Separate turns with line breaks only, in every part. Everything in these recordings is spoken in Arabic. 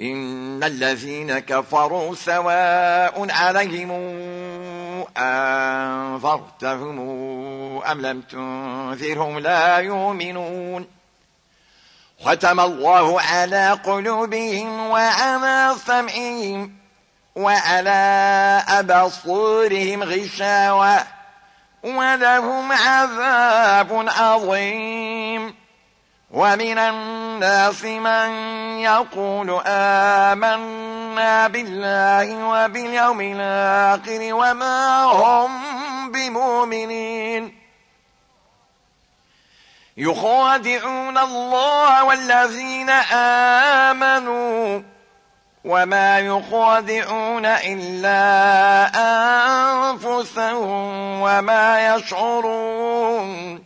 إن الذين كفروا سواء عليهم أنفرتهم أم لم تنذرهم لا يؤمنون ختم الله على قلوبهم وعلى سمعهم وعلى أبصورهم غشاوة ولهم عذاب عظيم ومن الناس من يقول آمنا بالله وباليوم الآخر وما هم بمؤمنين يخادعون الله والذين آمنوا وما يخادعون إلا أنفسهم وما يشعرون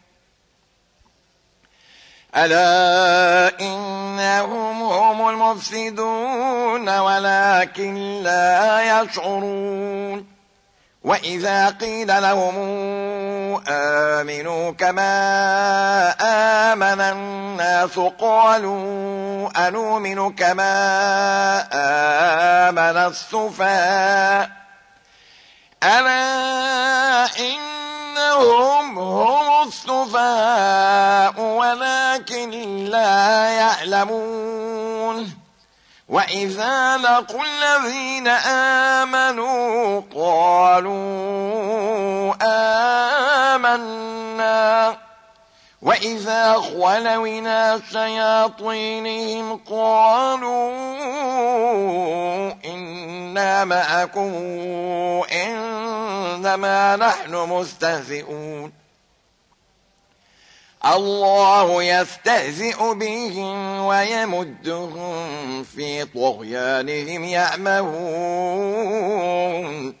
ألا إنهم هم المفسدون ولكن لا يشعرون وإذا قيل لهم آمنوا كما آمن الناس قالوا أنؤمن كما آمن السفاء ألا إن هم هم السفهاء ولكن لا يعلمون وإذا لقوا الذين آمنوا قالوا آمنا وإذا خَلَوْنَا شياطينهم قالوا إنا معكم إنما نحن مستهزئون الله يستهزئ بهم ويمدهم في طغيانهم يَعْمَهُونَ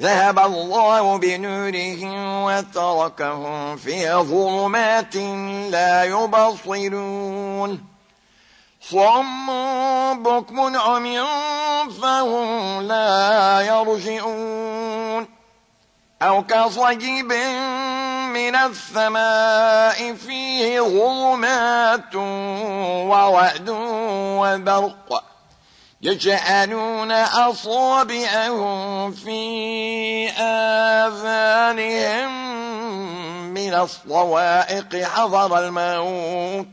ذهب الله بنورهم وتركهم في ظلمات لا يبصرون صم بكم عمي فهم لا يرجعون أو كصجب من السماء فيه ظلمات ووعد وبرق يجعلون أصابعهم في آذانهم من الصوائق حضر الموت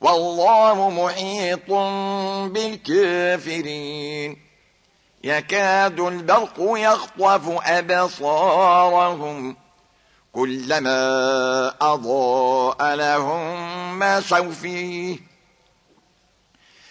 والله محيط بالكافرين يكاد البرق يخطف أبصارهم كلما أضاء لهم ما سوفيه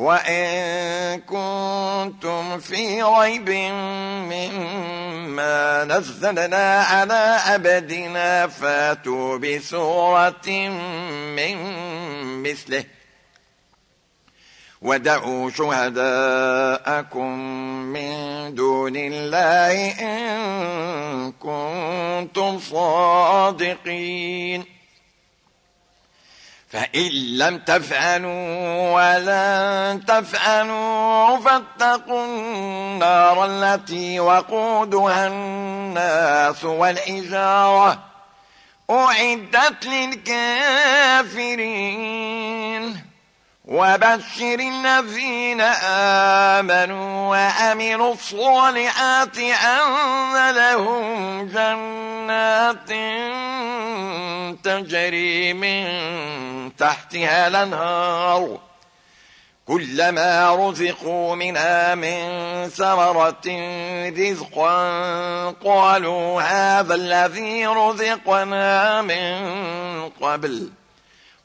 وَإِن كُنتُمْ فِي رَيْبٍ مِّمَّا نَزَّلْنَا عَلَىٰ عَبْدِنَا فَاتُوا بِسُورَةٍ مِّن مِّثْلِهِ وَدَعُوا شُهَدَاءَكُم مِّن دُونِ اللَّهِ إِن كُنتُمْ صَادِقِينَ فإن لم تفعلوا ولن تفعلوا فاتقوا النار التي وقودها الناس والإجارة أعدت للكافرين وبشر الذين آمنوا وأمنوا الصالحات أن لهم جنات تجري من تحتها الأنهار كلما رزقوا منها من ثمرة رزقا قالوا هذا الذي رزقنا من قبل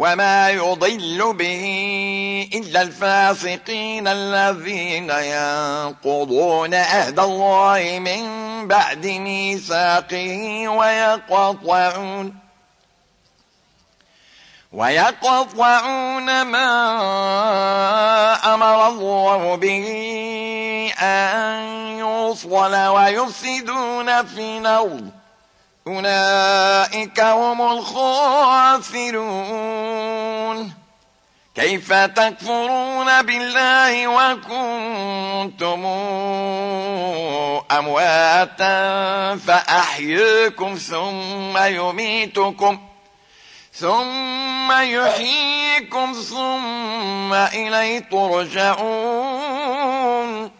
وما يضل به إلا الفاسقين الذين ينقضون أهد الله من بعد ميثاقه ويقطعون ويقطعون ما أمر الله به أن يوصل ويفسدون في الأرض أولئك هم الخاسرون كيف تكفرون بالله وكنتم أمواتا فأحييكم ثم يميتكم ثم يحييكم ثم إليه ترجعون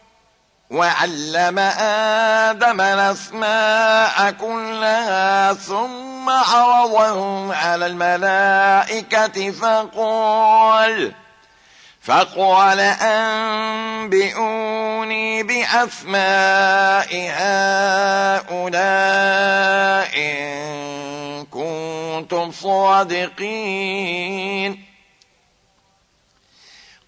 وعلم آدم الأسماء كلها ثم عرضهم على الملائكة فقال فقال أنبئوني بأسماء هؤلاء إن كنتم صادقين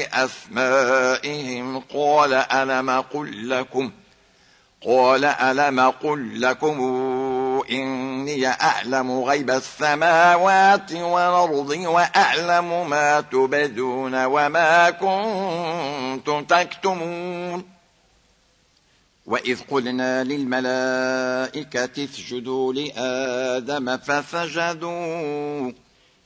بأسمائهم قال ألم قل لكم قال ألم قل لكم إني أعلم غيب السماوات والأرض وأعلم ما تبدون وما كنتم تكتمون وإذ قلنا للملائكة اسجدوا لآدم فسجدوا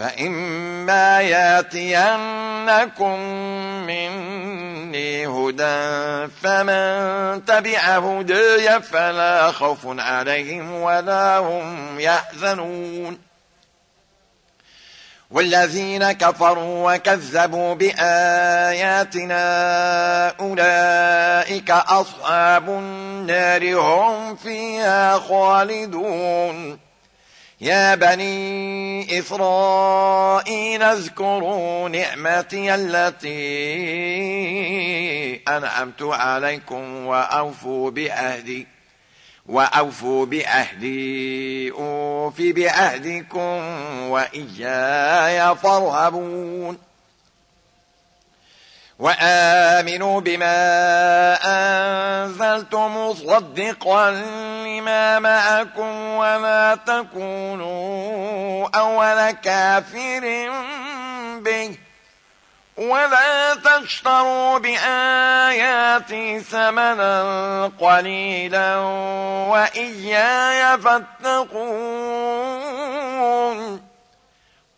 فإما ياتينكم مني هدى فمن تبع هدي فلا خوف عليهم ولا هم يحزنون والذين كفروا وكذبوا بآياتنا أولئك أصحاب النار هم فيها خالدون يا بني إسرائيل اذكروا نعمتي التي أنعمت عليكم وأوفوا بأهدي وأوفوا بأهدي أوفي بأهدكم وإياي فارهبون وآمنوا بما أنزلتم مصدقا لما معكم ولا تكونوا أول كافر به ولا تشتروا بآياتي ثمنا قليلا وإياي فاتقون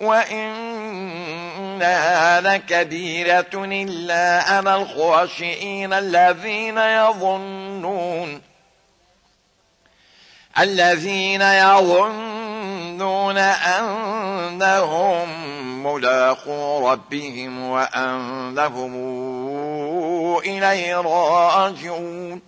وإنا لكبيرة إلا أنا الخاشئين الذين يظنون الذين يظنون أنهم ملاقو ربهم وَأَنَّهُمْ إليه راجعون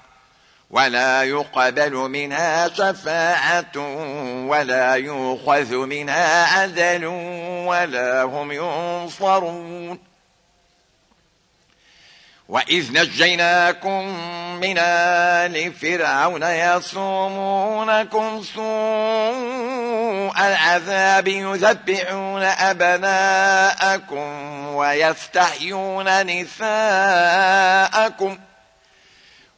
ولا يقبل منها شفاعة ولا يؤخذ منها عدل ولا هم ينصرون وإذ نجيناكم من آل فرعون يصومونكم سوء العذاب يذبعون أبناءكم ويستحيون نساءكم ۖ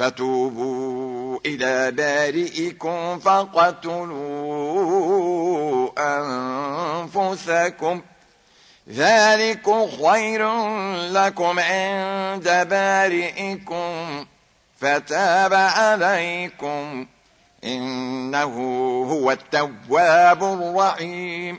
فتوبوا إلى بارئكم فاقتلوا أنفسكم ذلك خير لكم عند بارئكم فتاب عليكم إنه هو التواب الرحيم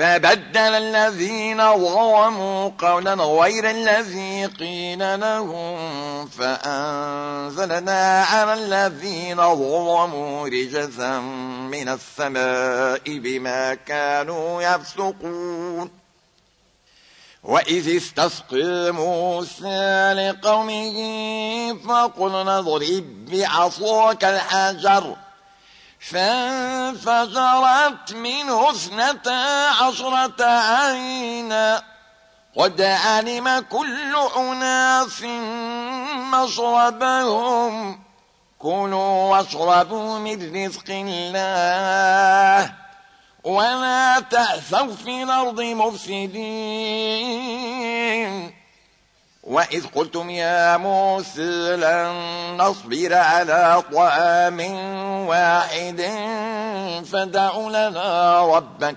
فبدل الذين ظلموا قولا غير الذي قيل لهم فأنزلنا على الذين ظلموا رجزا من السماء بما كانوا يفسقون وإذ استسقي موسى لقومه فقلنا اضرب بعصاك الحجر فانفجرت منه اثنتا عشرة عينا قد علم كل أناس مشربهم كلوا واشربوا من رزق الله ولا تأثوا في الأرض مفسدين وإذ قلتم يا موسى لن نصبر على طعام واحد فدع لنا ربك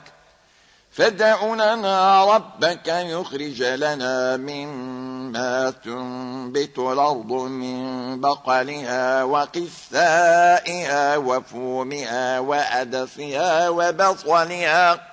فدع لنا ربك يخرج لنا مما تنبت الأرض من بقلها وقثائها وفومها وأدسها وبصلها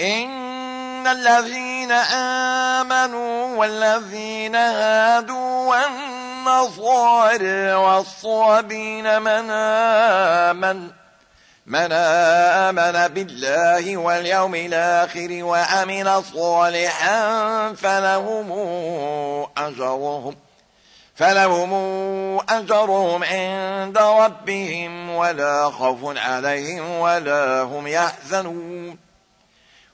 إن الذين آمنوا والذين هادوا والنصارى والصابين من آمن من آمن بالله واليوم الآخر وأمن صالحا فلهم أجرهم فلهم أجرهم عند ربهم ولا خوف عليهم ولا هم يحزنون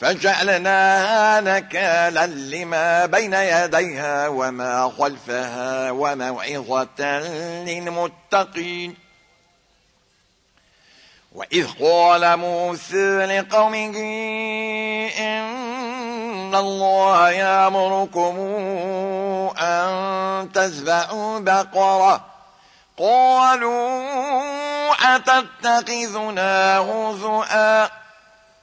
فجعلناها نكالا لما بين يديها وما خلفها وموعظة للمتقين وإذ قال موسى لقومه إن الله يأمركم أن تزبعوا بقرة قالوا أتتخذنا هزؤا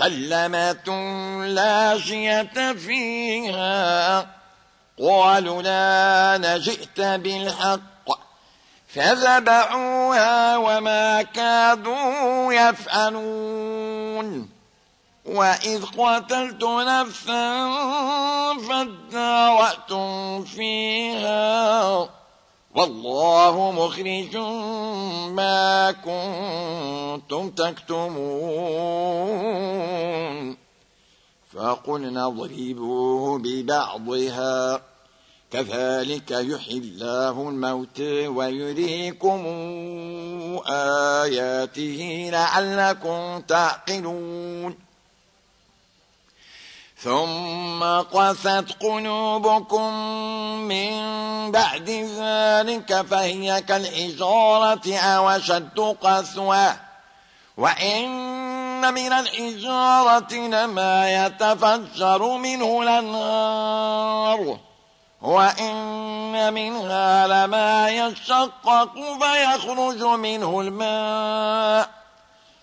مسلمة لا شية فيها قالوا لا نجئت بالحق فذبحوها وما كادوا يفعلون وإذ قتلت نفسا فادارأتم فيها والله مخرج ما كنتم تكتمون فقلنا اضربوه ببعضها كذلك يحيي الله الموت ويريكم آياته لعلكم تعقلون ثم قست قلوبكم من بعد ذلك فهي كالإجارة أو شد قسوة وإن من الإجارة لما يتفجر منه الأنهار وإن منها لما يشقق فيخرج منه الماء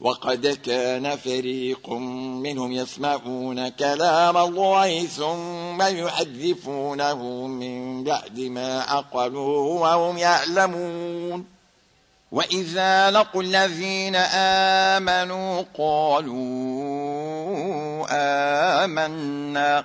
وقد كان فريق منهم يسمعون كلام الله ثم يحذفونه من بعد ما أقلوه وهم يعلمون وإذا لقوا الذين آمنوا قالوا آمنا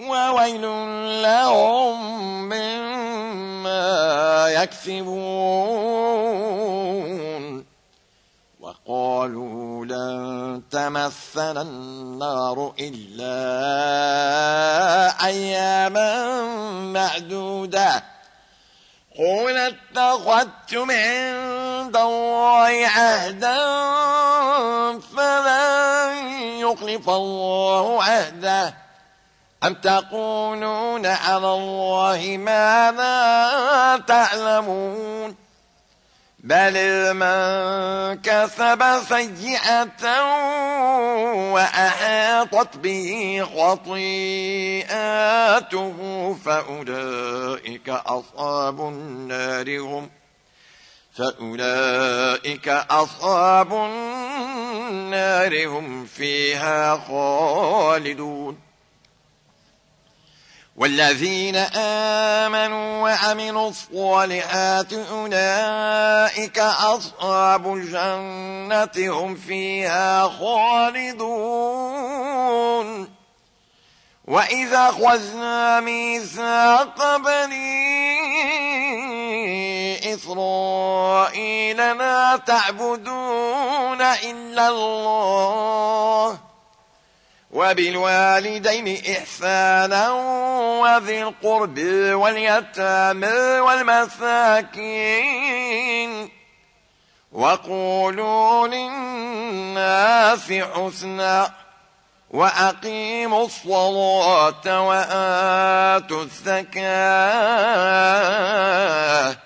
وويل لهم مما يكسبون وقالوا لن تمثل النار إلا أياما معدودة قل اتخذتم عند الله عهدا فلن يخلف الله عهده أم تقولون على الله ما لا تعلمون بل من كسب سيئة وأحاطت به خطيئاته فأولئك أصحاب النار هم فأولئك أصحاب النار هم فيها خالدون والذين آمنوا وعملوا الصالحات أولئك أصحاب الجنة هم فيها خالدون وإذا خذنا ميثاق بني إسرائيل لا تعبدون إلا الله وبالوالدين إحسانا وذي القرب واليتامى والمساكين وقولوا للناس حسنا وأقيموا الصلاة وآتوا الزكاة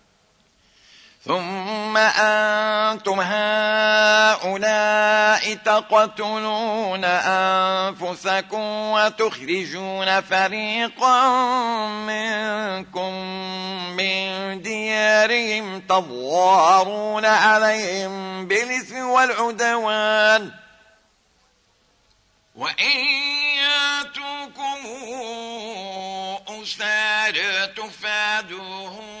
ثم أنتم هؤلاء تقتلون أنفسكم وتخرجون فريقا منكم من ديارهم تظهرون عليهم بالإثم والعدوان وإن ياتوكم أسار تفادوهم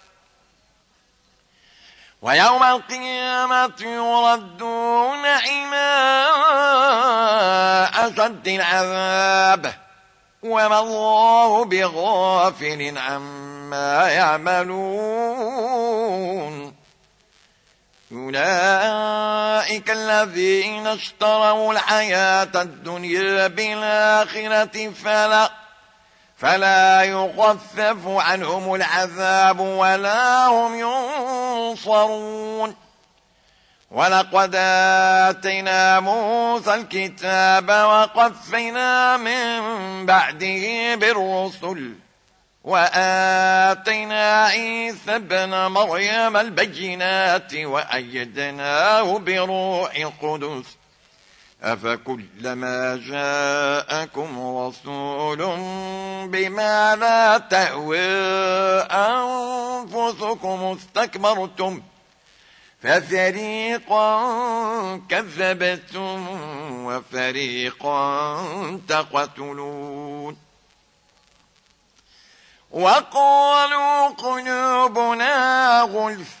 ويوم القيامة يردون إما أشد العذاب وما الله بغافل عما يعملون أولئك الذين اشتروا الحياة الدنيا بالآخرة فلأ فلا يخفف عنهم العذاب ولا هم ينصرون ولقد آتينا موسى الكتاب وقفنا من بعده بالرسل وآتينا عيسى بن مريم البينات وأيدناه بروح القدس أفكلما جاءكم رسول بما لا تهوي أنفسكم استكبرتم ففريقا كذبتم وفريقا تقتلون وقالوا قلوبنا غلف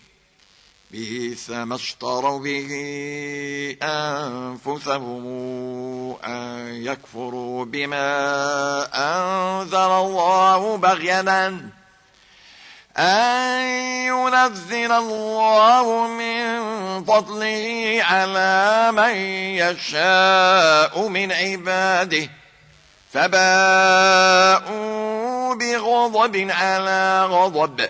بئس ما اشتروا به أنفسهم أن يكفروا بما أنزل الله بغينا أن ينزل الله من فضله على من يشاء من عباده فباءوا بغضب على غضب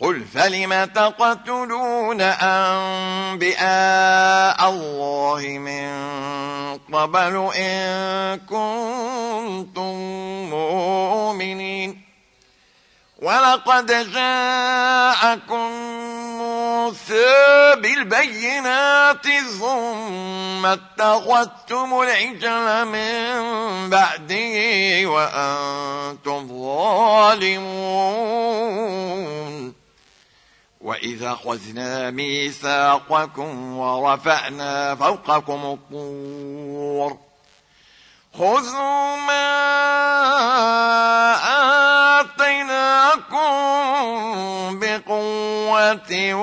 قل فلم تقتلون أنبئاء الله من قبل إن كنتم مؤمنين ولقد جاءكم موسى بالبينات ثم اتخذتم العجل من بعده وأنتم ظالمون وإذا خذنا ميثاقكم ورفعنا فوقكم الطور خذوا ما آتيناكم بقوة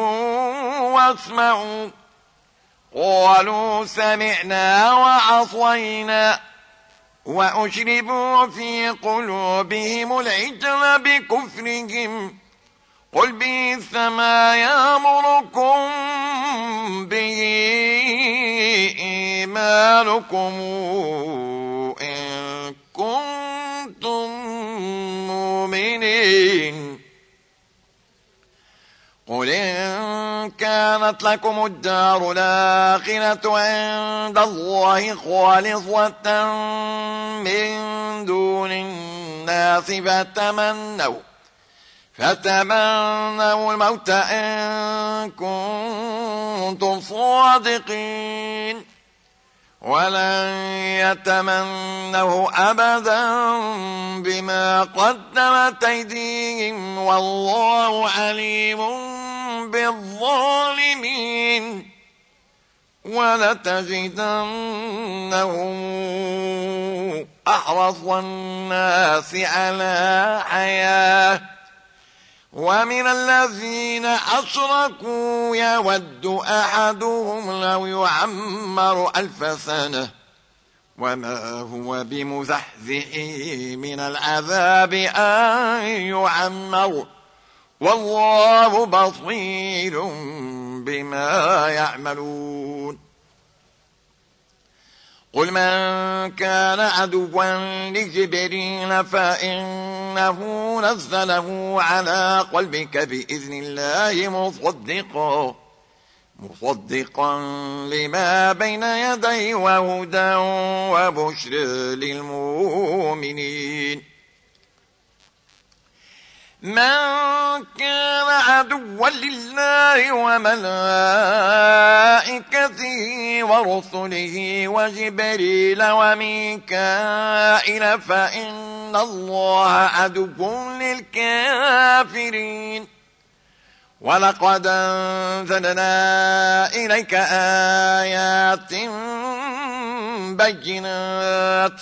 واسمعوا قالوا سمعنا وعصينا وأشربوا في قلوبهم العجل بكفرهم قل بيث ما يامركم به إيمانكم إن كنتم مؤمنين قل إن كانت لكم الدار الآخرة عند الله خالصة من دون الناس فتمنوا فتمنوا الموت إن كنتم صادقين ولن يتمنه أبدا بما قدمت أيديهم والله عليم بالظالمين ولتجدنهم أحرص الناس على حياه ومن الذين أشركوا يود أحدهم لو يعمر ألف سنة وما هو بمزحزئه من العذاب أن يعمر والله بصير بما يعملون قل من كان عدوا لجبريل فإنه نزله على قلبك بإذن الله مصدقا مصدقا لما بين يدي وهدى وبشر للمؤمنين من كان عدوا لله وملائكته ورسله وجبريل وميكائل فإن الله عدو للكافرين ولقد أنزلنا إليك آيات بينات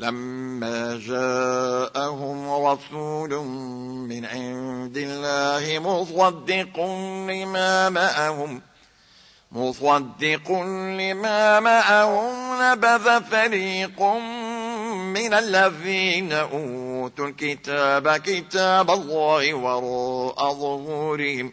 لما جاءهم رسول من عند الله مصدق لما معهم مصدق لما معهم نبذ فريق من الذين أوتوا الكتاب كتاب الله وراء ظهورهم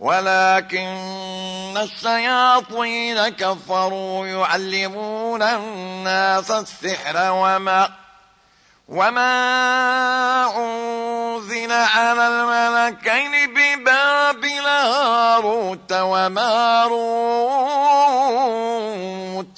ولكن الشياطين كفروا يعلمون الناس السحر وما وما أنزل على الملكين ببابل هاروت وماروت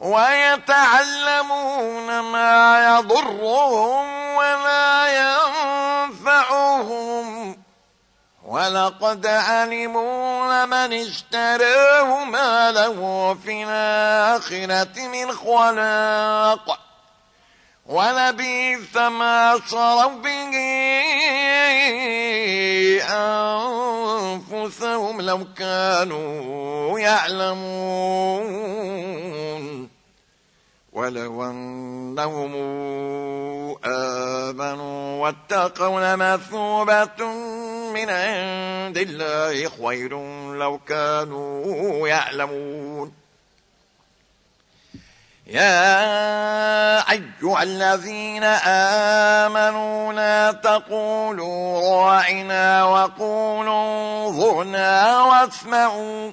ويتعلمون ما يضرهم ولا ينفعهم
ولقد
علموا لمن اشتراه ما له في الآخرة من خلاق ولبيث ما صروا به أنفسهم لو كانوا يعلمون ولو أنهم آمنوا واتقوا لمثوبة من عند الله خير لو كانوا يعلمون يا أيها الذين آمنوا لا تقولوا رائنا وقولوا ظهنا واسمعوا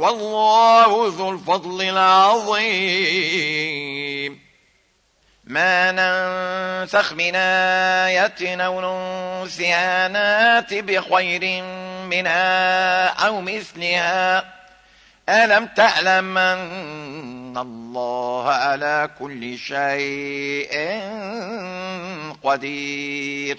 والله ذو الفضل العظيم ما ننسخ من آية أو ننسها نات بخير منها أو مثلها ألم تعلم أن الله على كل شيء قدير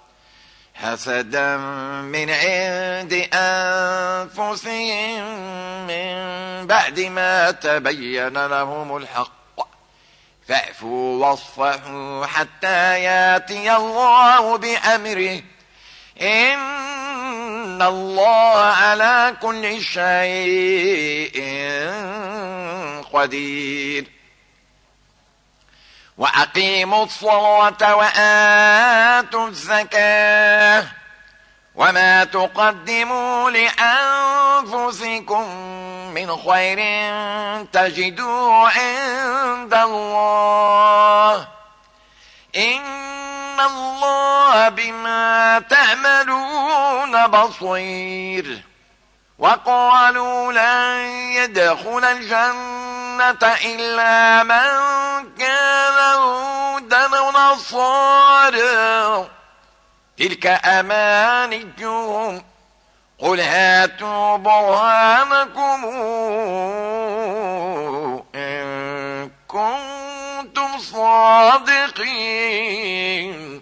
حسدا من عند أنفسهم من بعد ما تبين لهم الحق فأفوا واصفحوا حتى ياتي الله بأمره إن الله على كل شيء قدير وأقيموا الصلاة وآتوا الزكاة وما تقدموا لأنفسكم من خير تجدوا عند الله إن الله بما تعملون بصير وقالوا لن يدخل الجنة إلا من كان هودا ونصارا تلك أمانيهم قل هاتوا برهانكم إن كنتم صادقين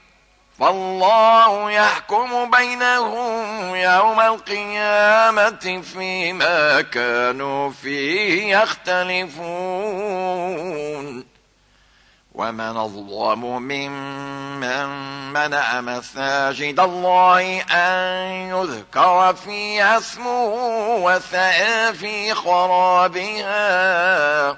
فالله يحكم بينهم يوم القيامة فيما كانوا فيه يختلفون ومن الظلم ممن منع مساجد الله أن يذكر فيها اسمه وسعى في خرابها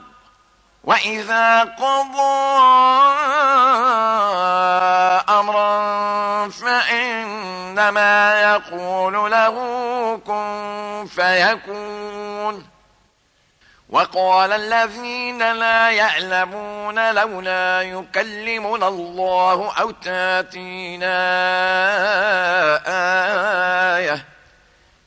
وإذا قضى أمرا فإنما يقول له كن فيكون وقال الذين لا يعلمون لولا يكلمنا الله أو تاتينا آية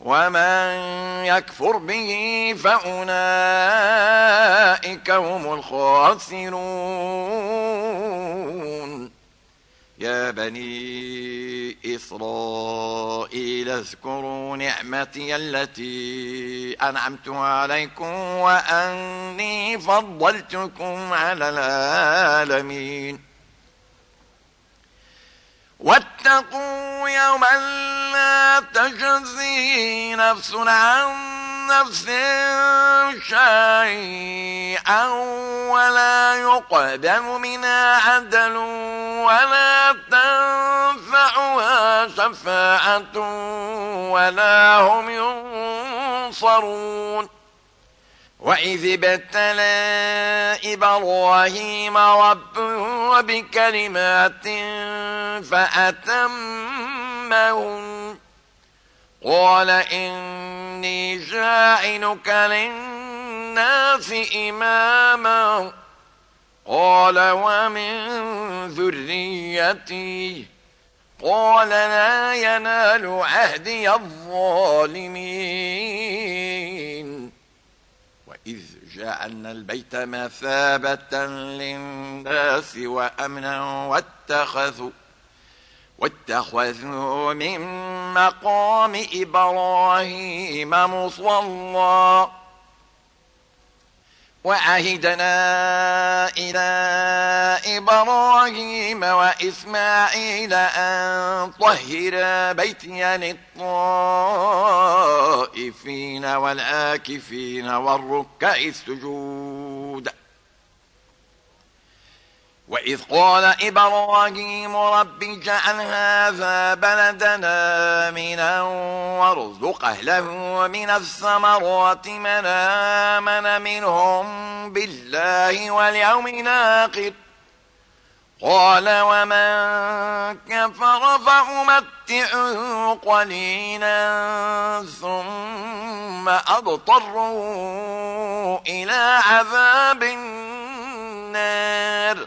ومن يكفر به فأولئك هم الخاسرون يا بني إسرائيل اذكروا نعمتي التي أنعمتها عليكم وأني فضلتكم على العالمين واتقوا يوما لا تجزي نفس عن نفس شيئا ولا يقدم منها عدل ولا تنفعها شفاعة ولا هم ينصرون وإذ ابتلى إبراهيم ربه بكلمات فأتمهم قال إني جاعلك للناس إماما قال ومن ذريتي قال لا ينال عهدي الظالمين وجعلنا البيت مثابة للناس وأمنا واتخذوا واتخذوا من مقام إبراهيم مصلى وعهدنا إلى إبراهيم وإسماعيل أن طهر بيتي للطائفين والآكفين والركع السجود وإذ قال إبراهيم رب اجعل هذا بلدنا آمنا وارزق أهله من الثمرات من آمن منهم بالله واليوم الآخر قال ومن كفر فأمتعه قليلا ثم أضطره إلى عذاب النار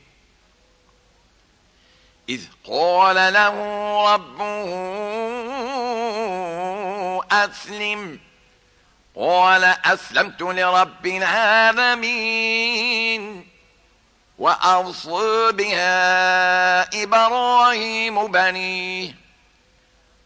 إذ قال له ربه أسلم قال أسلمت لرب العالمين وأوصى بها إبراهيم بنيه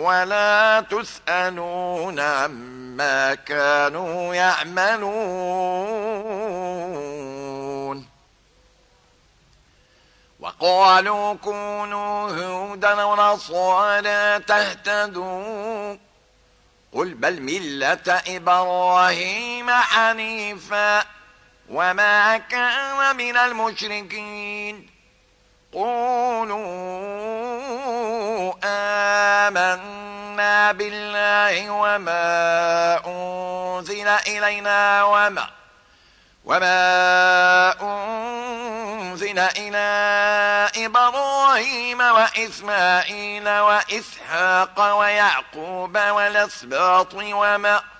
ولا تسألون عما كانوا يعملون وقالوا كونوا هودا ونصارى تهتدوا قل بل ملة إبراهيم حنيفا وما كان من المشركين قولوا آمنا بالله وما أنزل إلينا وما وما أنزل إلى إبراهيم وإسماعيل وإسحاق ويعقوب والأسباط وما أنزل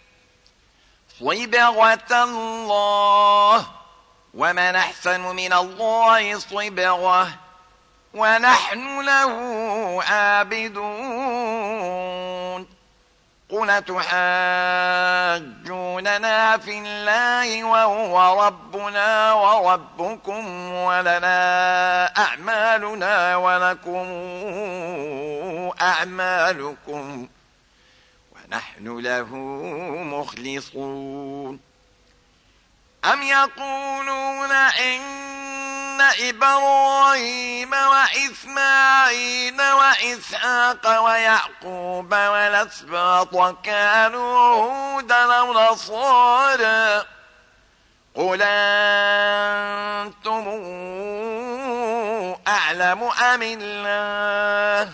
صبغة الله ومن أحسن من الله صبغة ونحن له عابدون قل تحاجوننا في الله وهو ربنا وربكم ولنا أعمالنا ولكم أعمالكم نحن له مخلصون أم يقولون إن إبراهيم وإسماعيل وإسحاق ويعقوب والأسباط كانوا هودا ونصارا قل أنتم أعلم أم الله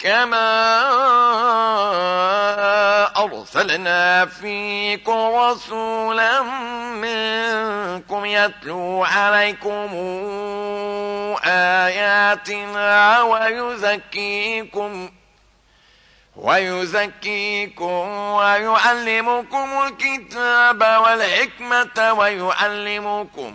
كما أرسلنا فيكم رسولا منكم يتلو عليكم آياتنا ويزكيكم ويزكيكم ويعلمكم الكتاب والحكمة ويعلمكم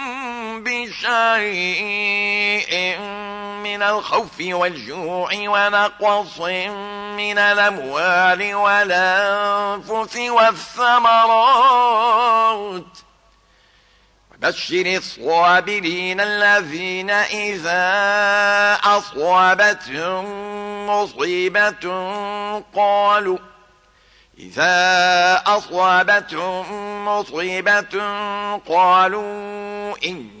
شيء من الخوف والجوع ونقص من الأموال والأنفس والثمرات بشر الصابرين الذين إذا أصابتهم مصيبة قالوا إذا أصابتهم مصيبة قالوا إن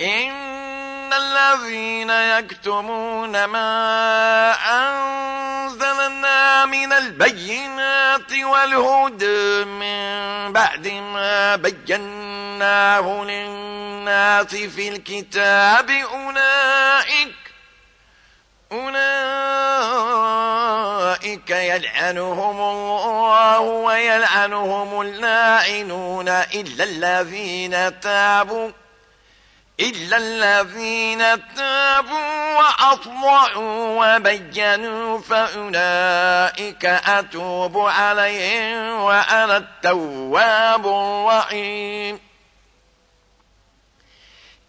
إن الذين يكتمون ما أنزلنا من البينات والهدى من بعد ما بيناه للناس في الكتاب أولئك أولئك يلعنهم الله ويلعنهم اللاعنون إلا الذين تابوا إلا الذين تابوا وأطلعوا وبينوا فأولئك أتوب عليهم وأنا التواب الرحيم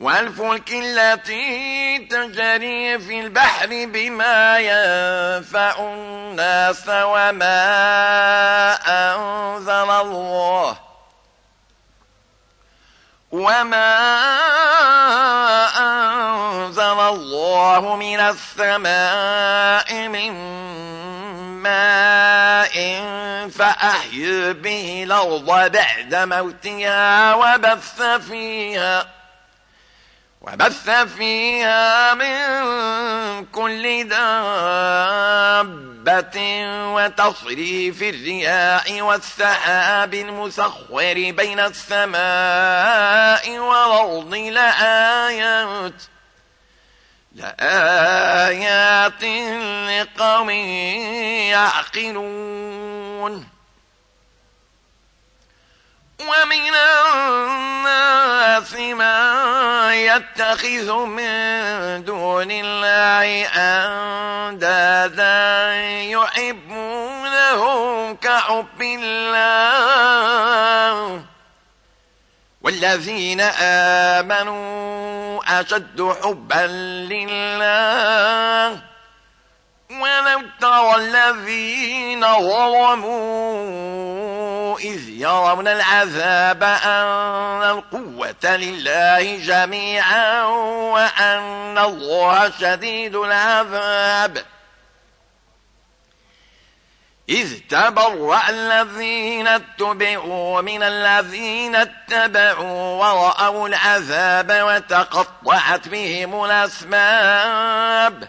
والفلك التي تجري في البحر بما ينفع الناس وما أنزل الله وما أنزل الله من السماء من ماء فأحيي به الأرض بعد موتها وبث فيها وبث فيها من كل دابة وتصريف الرياء والسحاب المسخر بين السماء والأرض لآيات لآيات لقوم يعقلون ومن الناس من يتخذ من دون الله أندادا يحبونه كحب الله والذين آمنوا أشد حبا لله ولو ترى الذين ظلموا إذ يرون العذاب أن القوة لله جميعا وأن الله شديد العذاب إذ تبرأ الذين اتبعوا من الذين اتبعوا ورأوا العذاب وتقطعت بهم الأسباب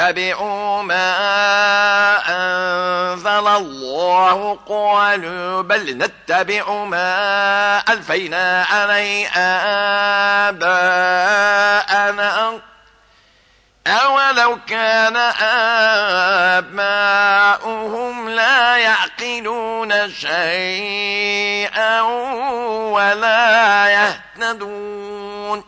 اتبعوا ما أنزل الله قالوا بل نتبع ما ألفينا علي آباءنا أولو كان آباؤهم لا يعقلون شيئا ولا يهتدون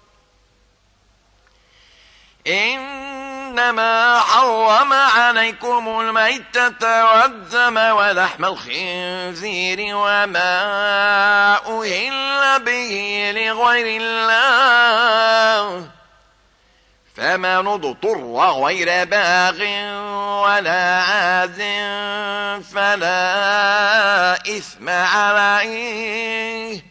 إنما حرم عليكم الميتة والدم ولحم الخنزير وما أهل به لغير الله فمن اضطر غير باغ ولا عاز فلا إثم عليه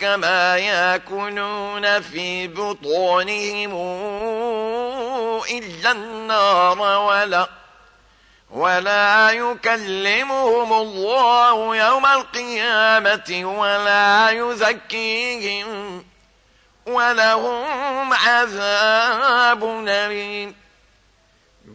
كما يأكلون في بطونهم إلا النار ولا ولا يكلمهم الله يوم القيامة ولا يزكيهم ولهم عذاب نليم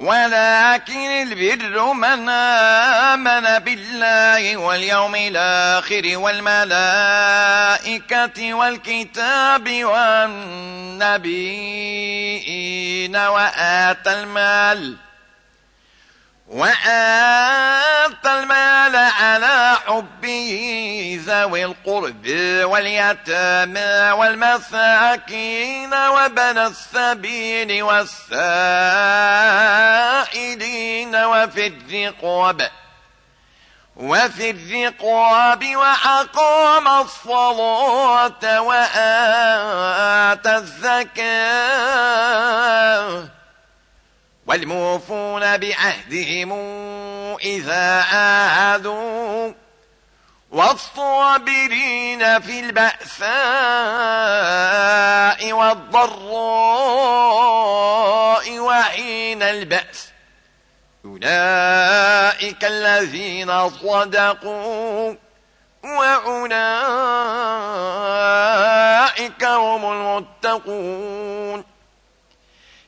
ولكن البر من آمن بالله واليوم الآخر والملائكة والكتاب والنبيين وآت المال وآتى المال على حبه ذوي القرب واليتامى والمساكين وبن السبيل والسائلين وفي الرقاب وفي الرقاب وأقام الصلاة وآتى الزكاة والموفون بعهدهم إذا آهدوا والصابرين في البأساء والضراء وحين البأس أولئك الذين صدقوا وأولئك هم المتقون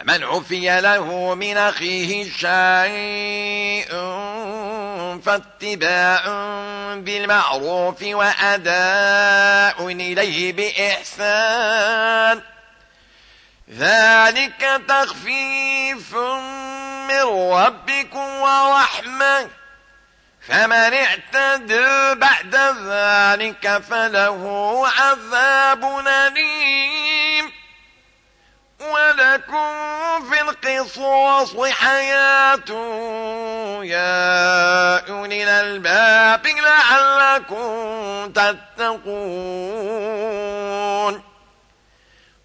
فمن عفي له من أخيه شيء فاتباع بالمعروف وأداء إليه بإحسان ذلك تخفيف من ربكم ورحمة فمن اعتد بعد ذلك فله عذاب أليم ولكم في القصص حياة يا أولي الألباب لعلكم تتقون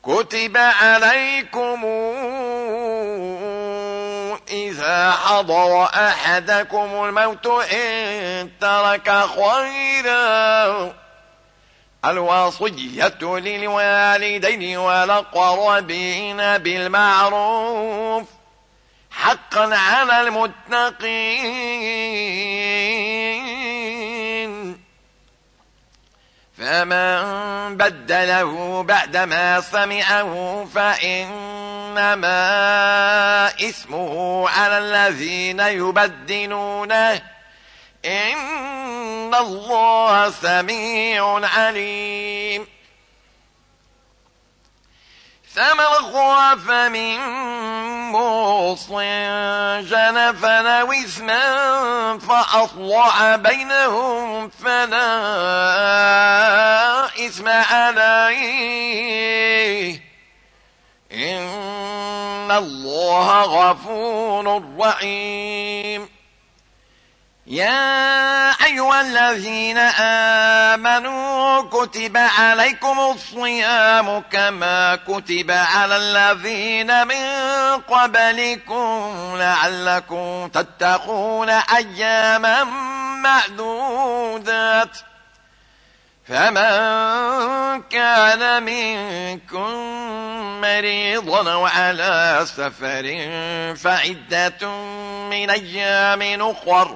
كتب عليكم إذا حضر أحدكم الموت إن ترك خيراً الوصية للوالدين والقربين بالمعروف حقا على المتقين فمن بدله بعدما سمعه فإنما اسمه على الذين يبدلونه إن الله سميع عليم فمن خاف من موص جنفا وإثما فأطلع بينهم فلا إثم عليه إن الله غفور رحيم يا أيها الذين آمنوا كتب عليكم الصيام كما كتب على الذين من قبلكم لعلكم تتقون أياما معدودات فمن كان منكم مريضا وعلى سفر فعدة من أيام أخر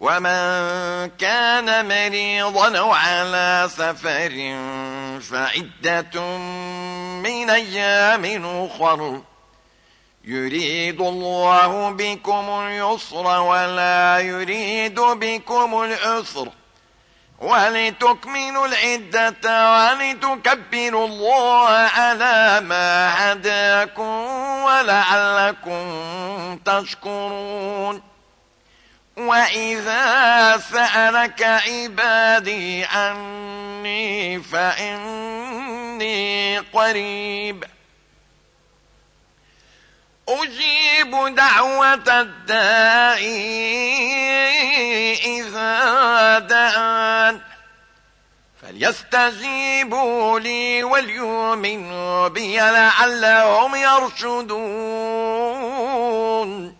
ومن كان مريضا أو على سفر فعدة من أيام أخر يريد الله بكم اليسر ولا يريد بكم العسر ولتكملوا العدة ولتكبروا الله على ما هداكم ولعلكم تشكرون وإذا سألك عبادي عني فإني قريب أجيب دعوة الداعي إذا دعان فليستجيبوا لي وليؤمنوا بي لعلهم يرشدون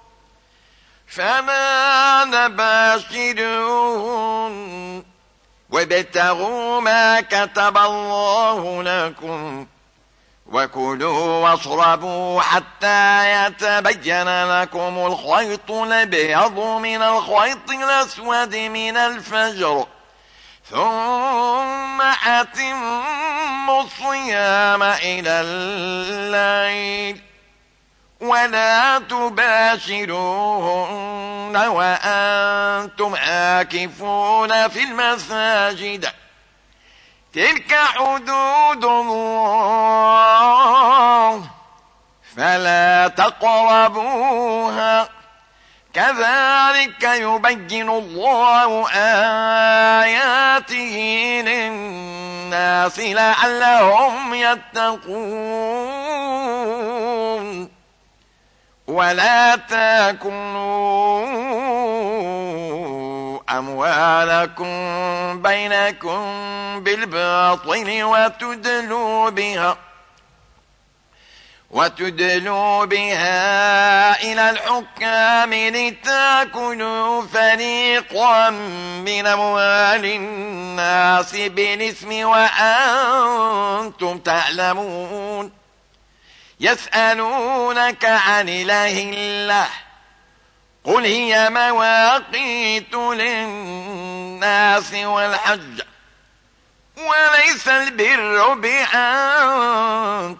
فما نباشرون وابتغوا ما كتب الله لكم وكلوا واشربوا حتى يتبين لكم الخيط الابيض من الخيط الاسود من الفجر ثم أتموا الصيام إلى الليل ولا تباشروهن وأنتم آكفون في المساجد تلك حدود الله فلا تقربوها كذلك يبين الله آياته للناس لعلهم يتقون ولا تاكلوا أموالكم بينكم بالباطل وتدلوا بها وتدلوا بها إلى الحكام لتاكلوا فريقا من أموال الناس بالإثم وأنتم تعلمون يسألونك عن إله الله قل هي مواقيت للناس والحج وليس البر بأن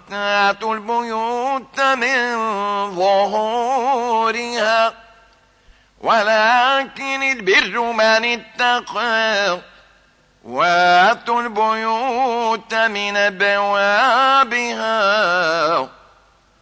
تاتوا البيوت من ظهورها ولكن البر من اتقى واتوا البيوت من أبوابها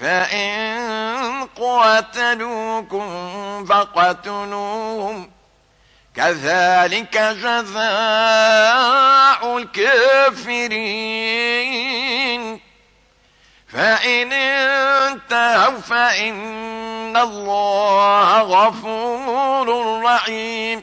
فإن قاتلوكم فقتلوهم كذلك جزاء الكافرين فإن انتهوا فإن الله غفور رحيم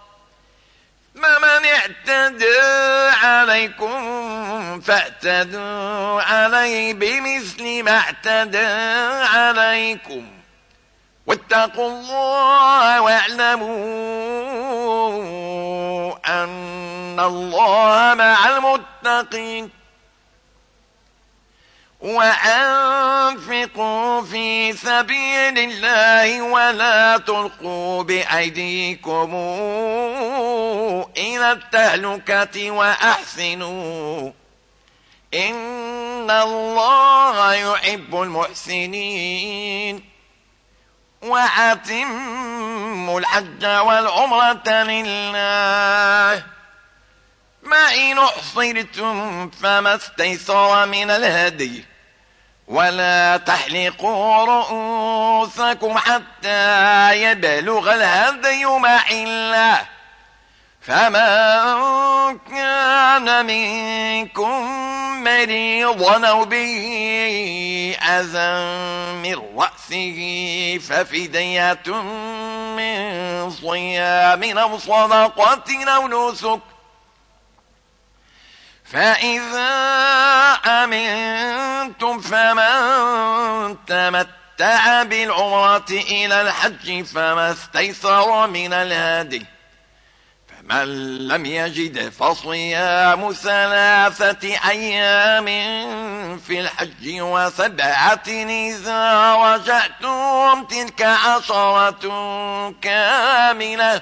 من اعتدى عليكم فاعتدوا عليه بمثل ما اعتدى عليكم واتقوا الله واعلموا أن الله مع المتقين وأنفقوا في سبيل الله ولا تلقوا بأيديكم إلى التهلكة وأحسنوا إن الله يحب المحسنين وأتموا الحج والعمرة لله ما إن أحصرتم فما استيسر من الهدي ولا تحلقوا رؤوسكم حتى يبلغ الهدي الله فمن كان منكم مريضا أو به أذى من رأسه ففدية من صيام أو صدقة أو نسك فإذا أمنتم فمن تمتع بالعمرة إلى الحج فما استيسر من الهادي فمن لم يجد فصيام ثلاثة أيام في الحج وسبعة إذا رجعتم تلك عشرة كاملة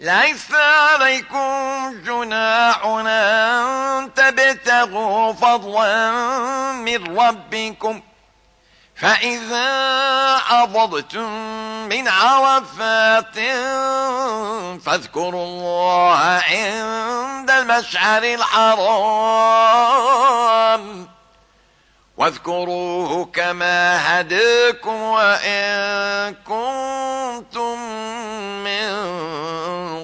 ليس عليكم جناح أن تبتغوا فضلا من ربكم فإذا أضضتم من عرفات فاذكروا الله عند المشعر الحرام واذكروه كما هديكم وإن كنتم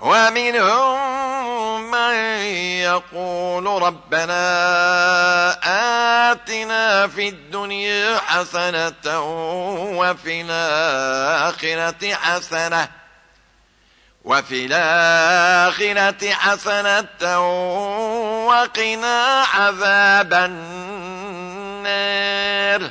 ومنهم من يقول ربنا آتنا في الدنيا حسنة وفي الآخرة حسنة وفي الآخرة حسنة وقنا عذاب النار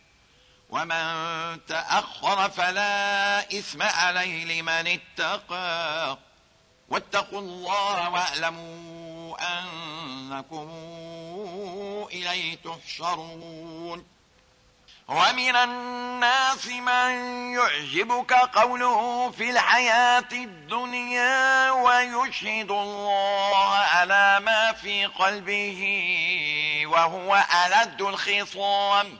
ومن تأخر فلا إثم عليه لمن اتقى واتقوا الله واعلموا أنكم إليه تحشرون ومن الناس من يعجبك قوله في الحياة الدنيا ويشهد الله على ما في قلبه وهو ألد الخصام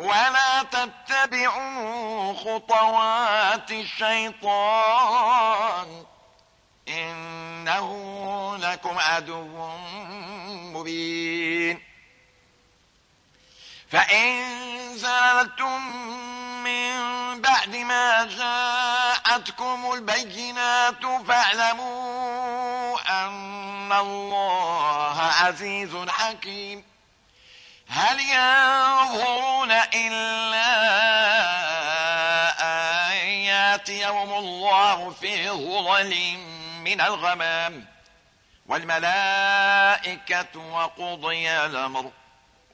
ولا تتبعوا خطوات الشيطان إنه لكم عدو مبين فإن زلتم من بعد ما جاءتكم البينات فاعلموا أن الله عزيز حكيم هل ينظرون إلا أن يوم الله في ظلل من الغمام والملائكة وقضي الأمر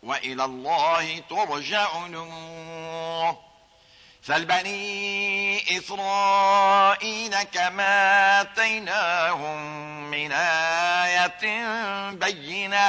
وإلى الله ترجع الأمور فالبني إسرائيل كما آتيناهم من آية بينه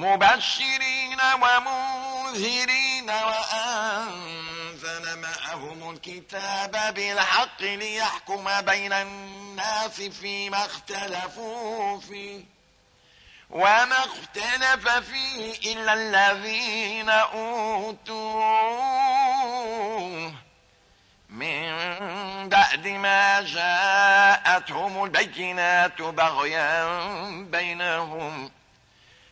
مبشرين ومنذرين وأنزل معهم الكتاب بالحق ليحكم بين الناس فيما اختلفوا فيه وما اختلف فيه إلا الذين أوتوه من بعد ما جاءتهم البينات بغيا بينهم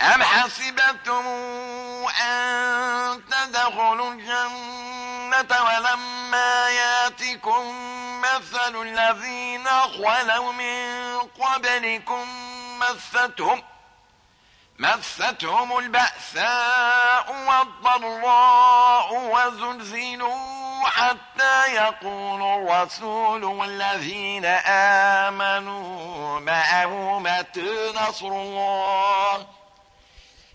أم حسبتم أن تدخلوا الجنة ولما ياتكم مثل الذين خلوا من قبلكم مستهم مستهم البأساء والضراء وزلزلوا حتى يقول الرسول والذين آمنوا معه متى نصر الله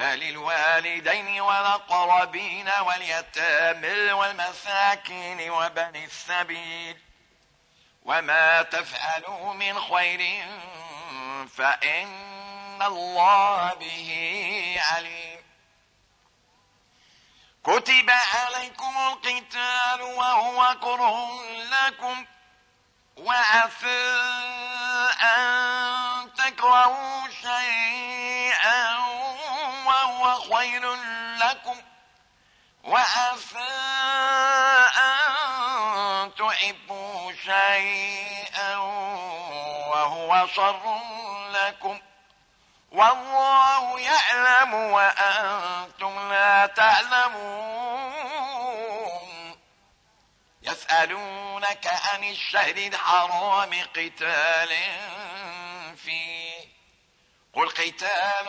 فللوالدين والأقربين واليتامى والمساكين وبن السبيل وما تفعلوا من خير فإن الله به عليم كتب عليكم القتال وهو كره لكم وعفى أن تكرهوا شيئا خير لكم وعسى أن تحبوا شيئا وهو شر لكم والله يعلم وأنتم لا تعلمون يسألونك عن الشهر الحرام قتال فيه قل قتال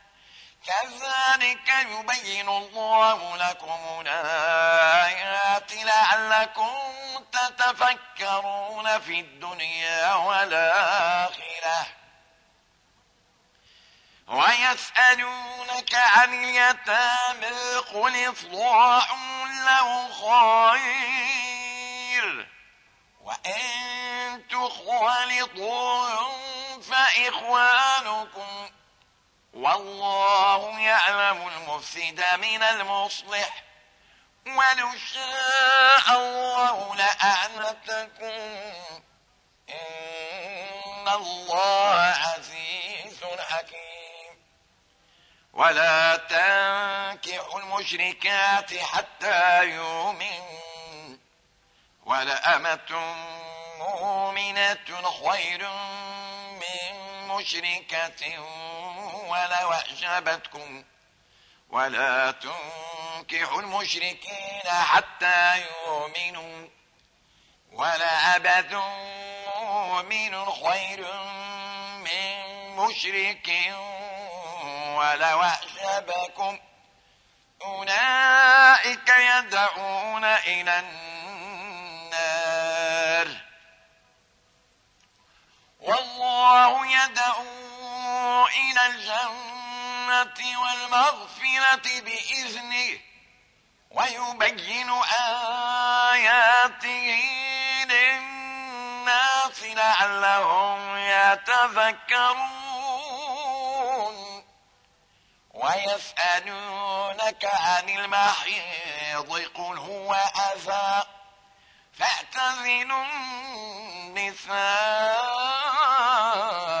كذلك يبين الله لكم الآيات لعلكم تتفكرون في الدنيا والآخرة ويسألونك عن اليتامى قل إصلاح له خير وإن تخالطوهم فإخوانكم والله يعلم المفسد من المصلح ولو شاء الله لأعنتكم إن الله عزيز حكيم ولا تنكحوا المشركات حتى يؤمن ولأمة مؤمنة خير من مشركة ولو وأجابتكم ولا تنكحوا المشركين حتى يؤمنوا ولأبد مؤمن خير من مشرك ولو أعجبكم أولئك يدعون إلى النار والله يدعون إلى الجنة والمغفرة بإذنه ويبين آياته للناس لعلهم يتذكرون ويسألونك عن المحيض قل هو أذى فاعتزلوا النساء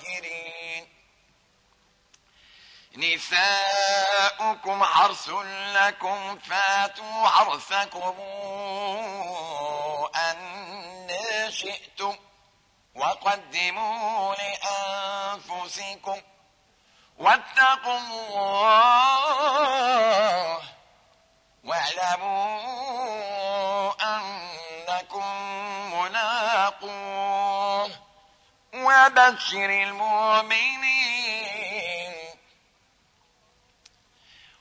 نساؤكم حرث لكم فاتوا حرثكم أن شئتم وقدموا لأنفسكم واتقوا الله واعلموا أنكم ملاقوه وبشر المؤمنين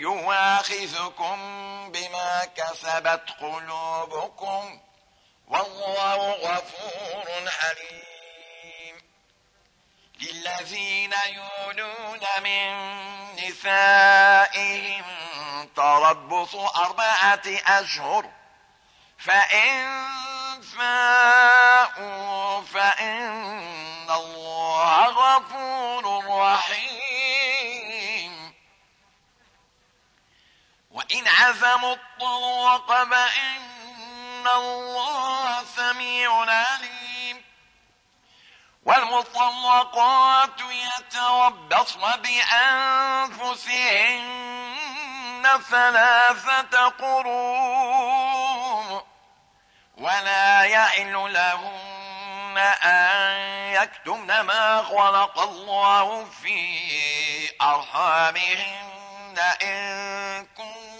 يواخذكم بما كسبت قلوبكم والله غفور حليم للذين يولون من نسائهم تربص أربعة أشهر فإن فاءوا فإن الله غفور رحيم إن عزموا الطلاق فإن الله سميع عليم والمطلقات يتربصن بأنفسهن ثلاثة قروء ولا يعل لهن أن يكتمن ما خلق الله في أرحامهن إن كن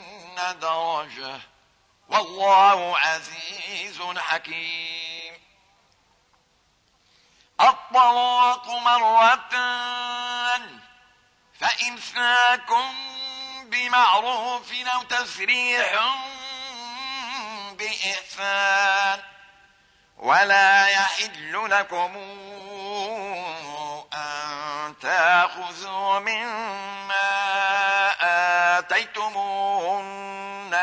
درجة والله عزيز حكيم الطلاق مرتان فإنساكم بمعروف أو تسريح بإحسان ولا يحل لكم أن تأخذوا مما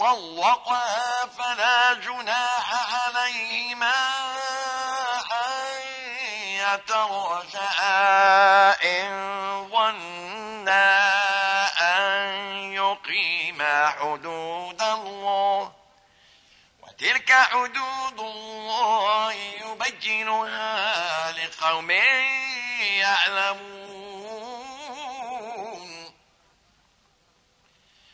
طلقها فلا جناح عليهما أن يترجعا إن ظنا أن يقيما حدود الله وتلك حدود الله يبينها لقوم يعلمون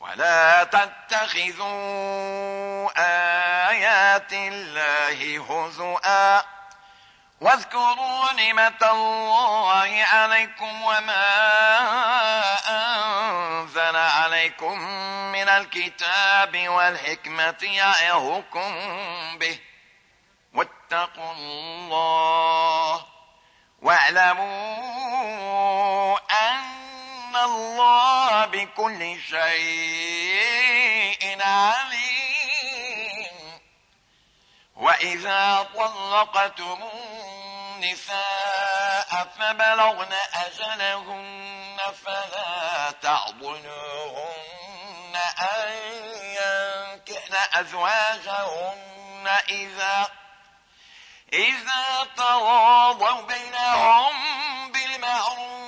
ولا تتخذوا آيات الله هزؤا واذكروا نمة الله عليكم وما أنزل عليكم من الكتاب والحكمة يعظكم به واتقوا الله واعلموا الله بكل شيء عليم وإذا طلقتم النساء فبلغن أجلهن فلا تعضنوهن أن ينكحن أزواجهن إذا إذا تواضوا بينهم بالمعروف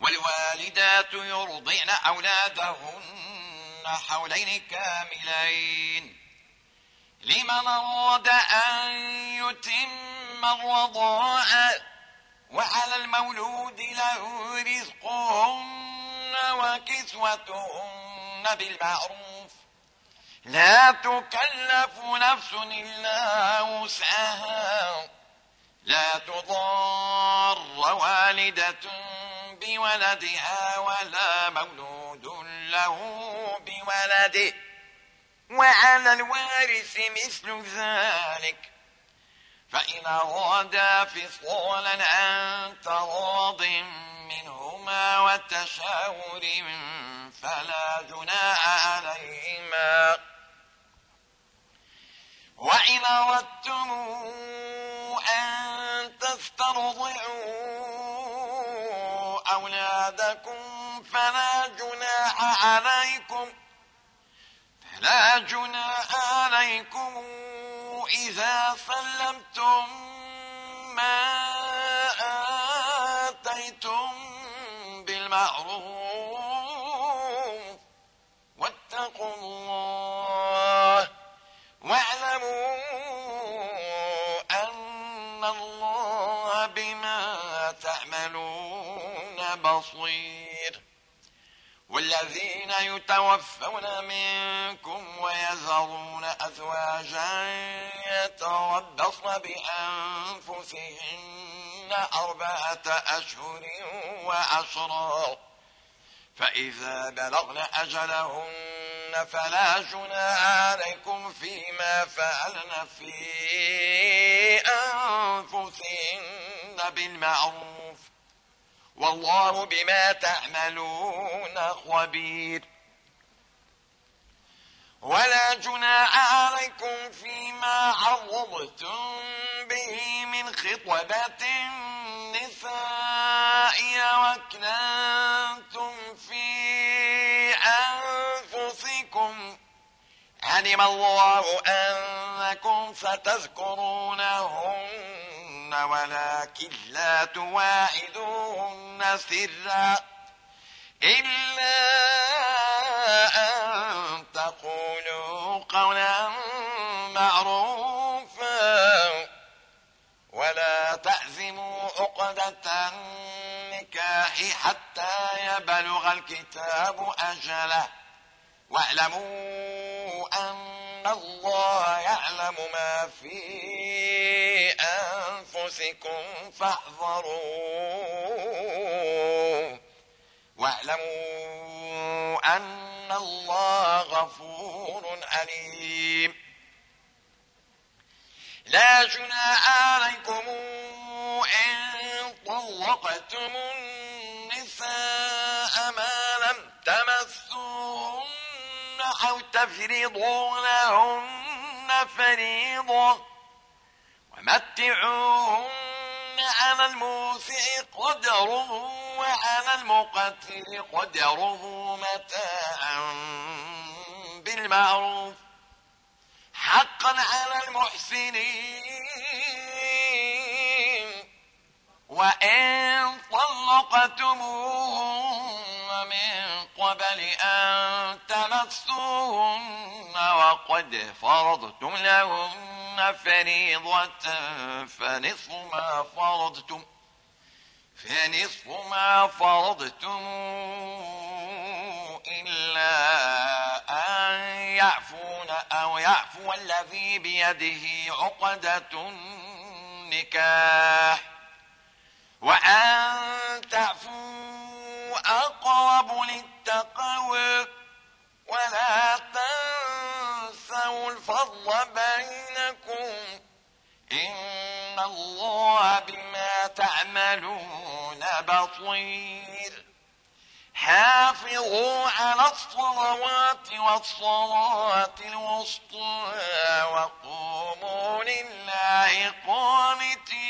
والوالدات يرضعن أولادهن حولين كاملين لمن أراد أن يتم الرضاء وعلى المولود له رزقهن وكسوتهن بالمعروف لا تكلف نفس إلا وسعها لا تضار والدة بولدها ولا مولود له بولده وعلى الوارث مثل ذلك فإن أرادا فصولا عن تراض منهما وتشاور فلا دناء عليهما وإن أردتم أن تسترضعوا عليكم فلا جناح عليكم إذا سلمتم ما والذين يتوفون منكم ويذرون أزواجا يتربصن بأنفسهن أربعة أشهر وعشرا فإذا بلغن أجلهن فلا جنى عليكم فيما فعلن في أنفسهن بالمعروف والله بما تعملون خبير ولا جناء عليكم فيما عرضتم به من خطبة النساء وكنتم في أنفسكم علم الله أنكم ستذكرونهن ولكن لا تواعدوهن سرا إلا أن تقولوا قولا معروفا ولا تعزموا عقدة النكاح حتى يبلغ الكتاب أجله واعلموا أن الله يعلم ما فيه أنفسكم فاحذروا واعلموا أن الله غفور أليم لا جناء عليكم إن طلقتم النساء ما لم تمسوهن أو تفرضوا لهن فريضة متعوهن على الموسع قدره وعلى المقتل قدره متاعا بالمعروف حقا على المحسنين وإن طلقتموهن من قبل أن تمسوهن وقد فرضتم لهن فريضة فنصف ما فرضتم فنصف ما فرضتم إلا أن يعفون أو يعفو الذي بيده عقدة النكاح وأن تعفون أقرب للتقوى ولا تنسوا الفضل بينكم إن الله بما تعملون بطير حافظوا على الصلوات والصلاة الوسطى وقوموا لله قانتين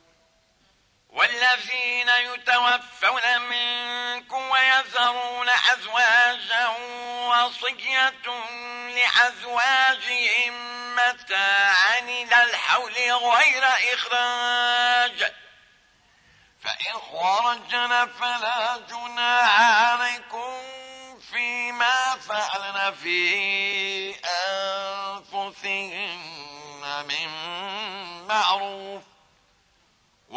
والذين يتوفون منكم ويذرون أزواجا وصية لأزواجهم متاعا إلى الحول غير إخراج فإن خرجنا فلا جناح عليكم فيما فعلنا في أنفسهن من معروف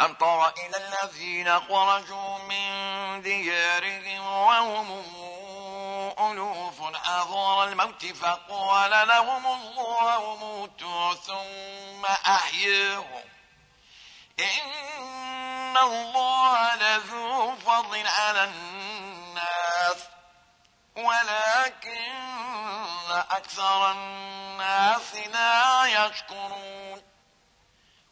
ألم تر إلى الذين خرجوا من ديارهم وهم ألوف أظهر الموت فقال لهم الله موتوا ثم أحياهم إن الله لذو فضل على الناس ولكن أكثر الناس لا يشكرون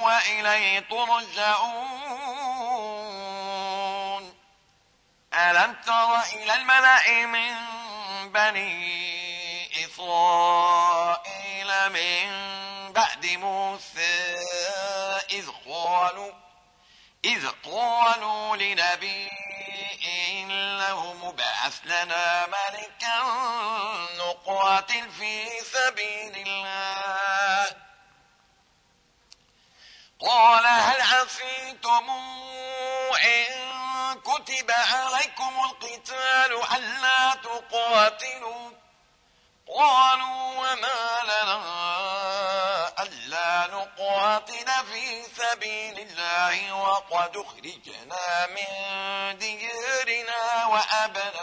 وإليه ترجعون ألم تر إلى الملأ من بني إسرائيل من بعد موسى إذ قالوا إذ قالوا لنبي لهم بعث لنا ملكا نقاتل في سبيل الله
قال هل
عفيتم إن كتب عليكم القتال ألا تقاتلوا قالوا وما لنا ألا نقاتل في سبيل الله وقد اخرجنا من ديارنا وأبنائنا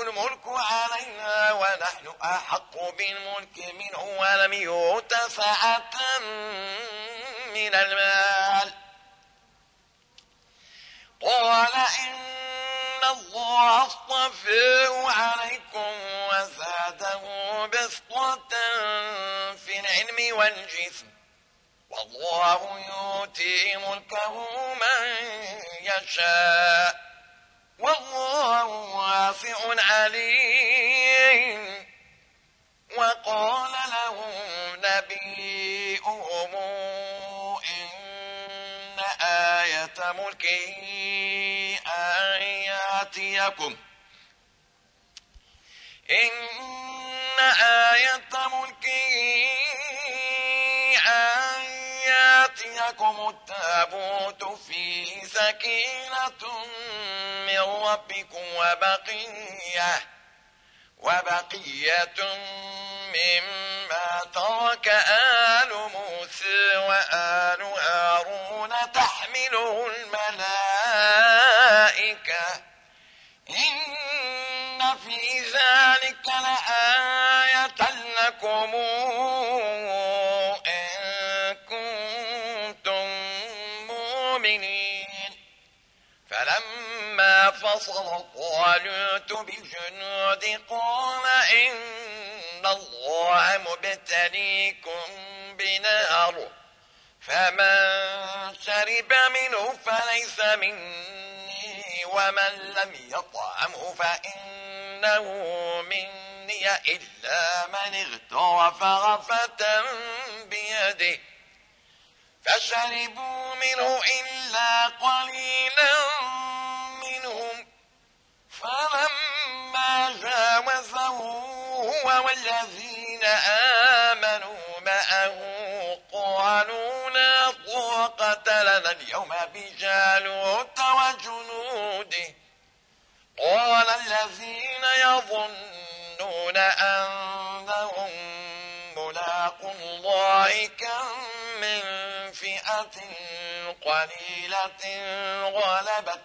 الملك علينا ونحن أحق بالملك منه ولم يؤت سعة من المال قال إن الله اصطفيه عليكم وزاده بسطة في العلم والجسم والله يؤتي ملكه من يشاء والله واسع عليم وقال له نبيهم إن آية ملكه أن يأتيكم إن آية ملكه يأتيكم التابوت فيه سكينة من ربكم وبقية وبقية مما ترك آل موسى وآل هارون تحمله الملائكة إن في ذلك لآية لكم طالوت بالجنود قوم إن الله مبتليكم بنار فمن شرب منه فليس مني ومن لم يطعمه فإنه مني إلا من اغترف غفة بيده فشربوا منه إلا قليلا فلما جاوزه هو والذين آمنوا معه قالوا لا طاقة لنا اليوم بجالوت وجنوده قال الذين يظنون أنهم ملاق الله كم من فئة قليلة غلبت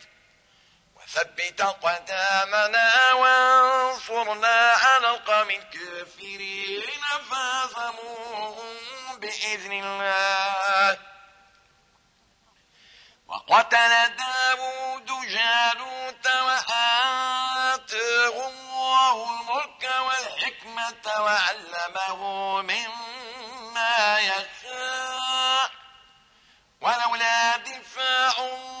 ثبت قدامنا وانصرنا على القوم الكافرين فازموهم بإذن الله وقتل داود جالوت وآتاه الله الملك والحكمة وعلمه مما يشاء ولولا دفاع الله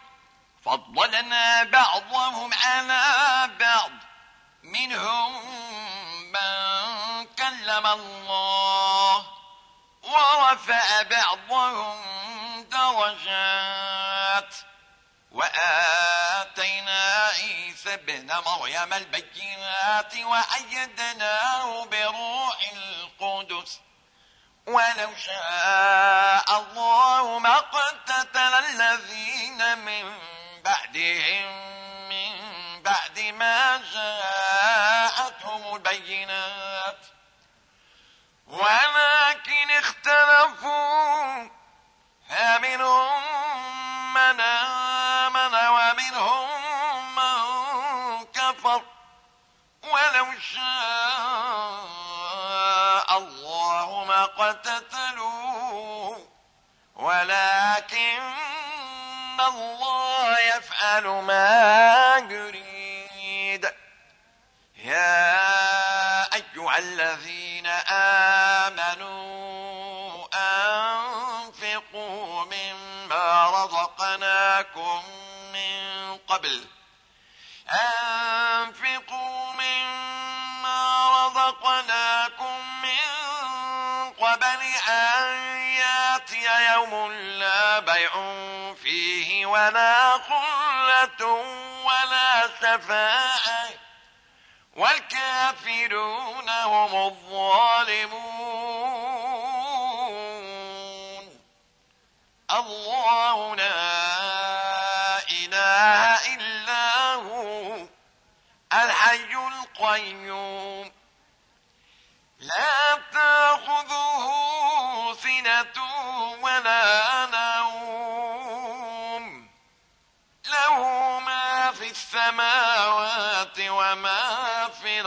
فضلنا بعضهم على بعض منهم من كلم الله ورفع بعضهم درجات وآتينا عيسى ابن مريم البينات وأيدناه بروح القدس ولو شاء الله ما قتتل الذين من بِعَهْدِهِمْ مِنْ بَعْدِ مَا جَاءَتْهُمُ الْبَيِّنَاتُ ولكن اختلفوا فمنهم من آمن ومنهم من كفر ولو شاء الله ما قتتلوه ولكن يفعل ما يريد يا أيها الذين آمنوا أنفقوا مما رزقناكم من قبل أنفقوا مما رزقناكم من قبل أن ياتي يوم لا بيع فيه ولا خلة ولا سفاء والكافرون هم الظالمون الله لا إله إلا هو الحي القيوم لا تأخذه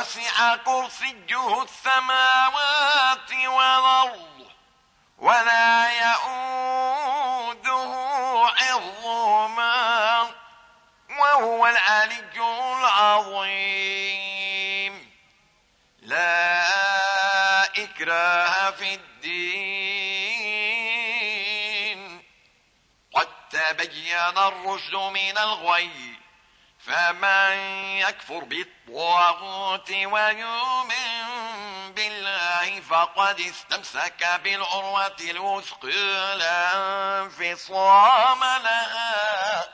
وسع كرسيه السماوات والأرض ولا يؤوده عظما وهو العلي العظيم لا إكراه في الدين قد تبين الرشد من الغيب فمن يكفر بالطاغوت ويؤمن بالله فقد استمسك بالعروة الوثق لا انفصام لها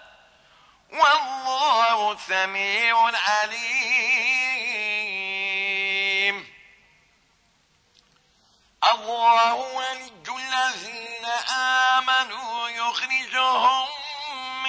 والله سميع عليم الله ولج الذين آمنوا يخرجهم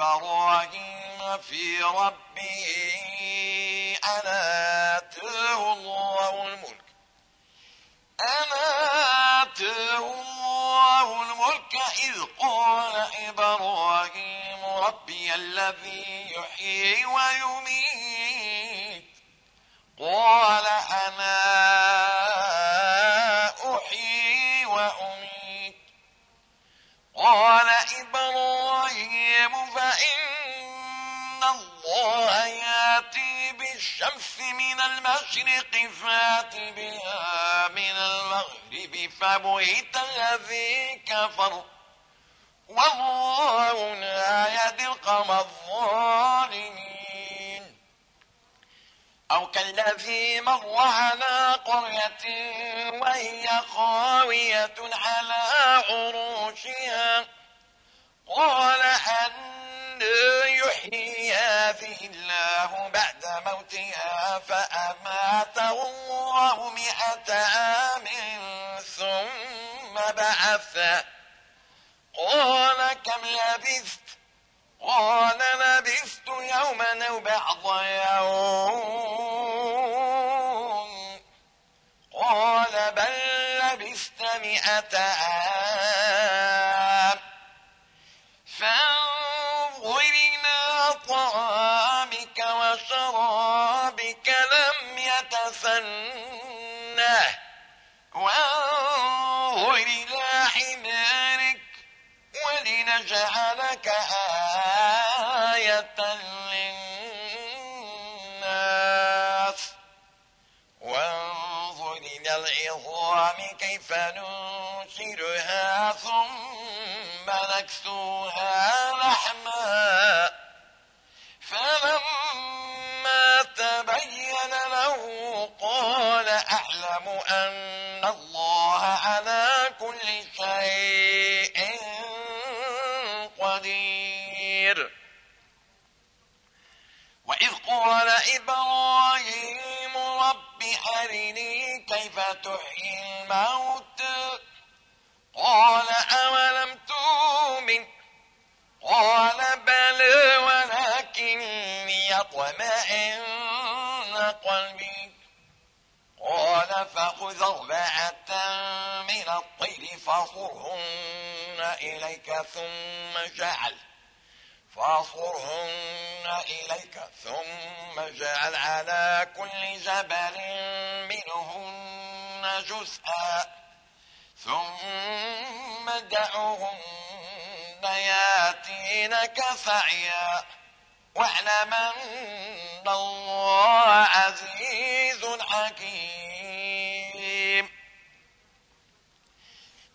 إبراهيم في ربه أنا آتاه الله الملك أنا آتاه الله الملك إذ قال إبراهيم ربي الذي يحيي ويميت قال أنا أحيي وأميت قال الله ياتي بالشمس من المشرق فات بها من المغرب فبهت الذي كفر والله لا يهدي القوم الظالمين أو كالذي مر على قرية وهي خاوية على عروشها قال أن يحيي هذه الله بعد موتها فأماته الله مئة عام ثم بعثه قال كم لبثت قال لبثت يوما أو بعض يوم قال بل لبثت مئة عام الجنة وانظر إلى حمارك ولنجعلك آية للناس وانظر إلى العظام كيف ننشرها ثم نكسوها لحما فلم يعلم أن الله على كل شيء قدير وإذ قال إبراهيم رب أرني كيف تحيي الموت قال أولم تؤمن قال بل ولكن ليطمئن قلبي قال فخذ أربعة من الطير فاصرهن إليك ثم جعل فاصرهن إليك ثم جعل على كل جبل منهن جزءا ثم دعهن ياتينك سعيا واعلم أن الله عزيز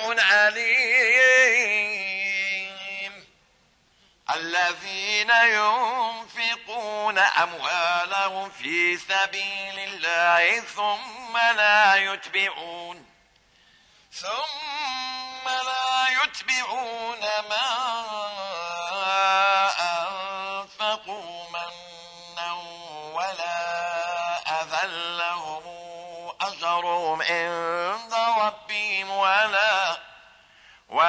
عليم الذين ينفقون أموالهم في سبيل الله ثم لا يتبعون ثم لا يتبعون ما أنفقوا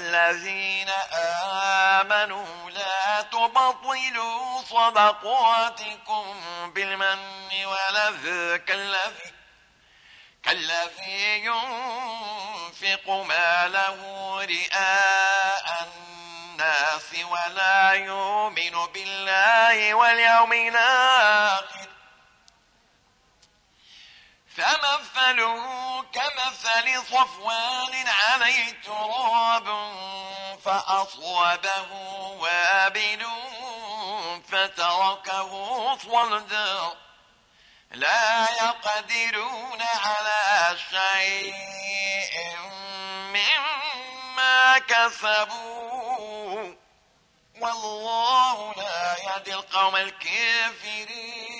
الذين آمنوا لا تبطلوا صدقاتكم بالمن والذي الذي كالذي ينفق ماله رئاء الناس ولا يؤمن بالله واليوم الآخر فمثله كمثل صفوان عليه تراب فأصوبه وابل فتركه صلدا لا يقدرون على شيء مما كسبوا والله لا يهدي القوم الكافرين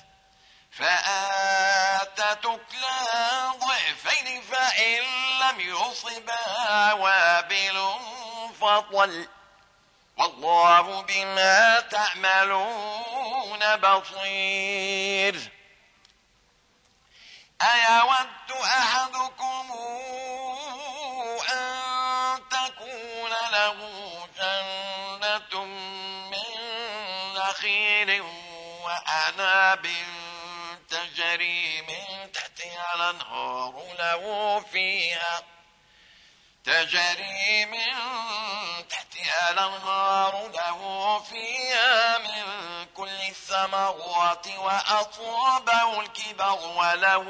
فأنت تكلى ضعفين فإن لم يصبها وابل فطل والله بما تعملون بصير أيود أحدكم أن تكون له جنة من نخيل وأناب تجري من تحتها الأنهار له فيها تجري من تحتها الأنهار له فيها من كل الثمرات وأصابه الكبر وله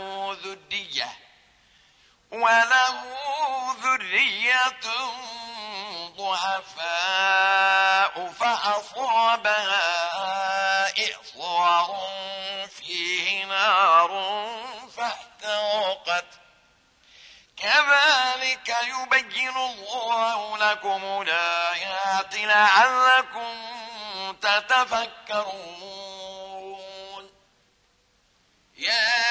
ذرية وله ذرية ضعفاء فأصابها مقواض فيه نار فاحترقت كذلك يبين الله لكم الآيات لعلكم تتفكرون يا yeah.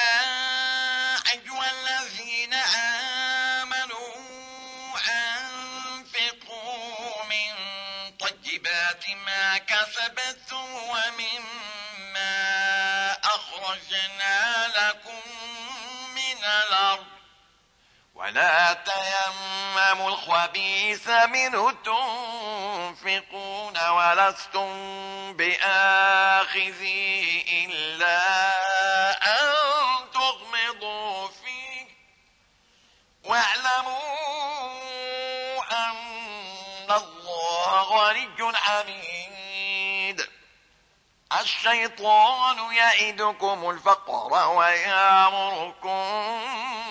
ولا تيمموا الخبيث منه تنفقون ولستم بآخذيه إلا أن تغمضوا فيه واعلموا أن
الله
غني حميد الشيطان يئدكم الفقر ويامركم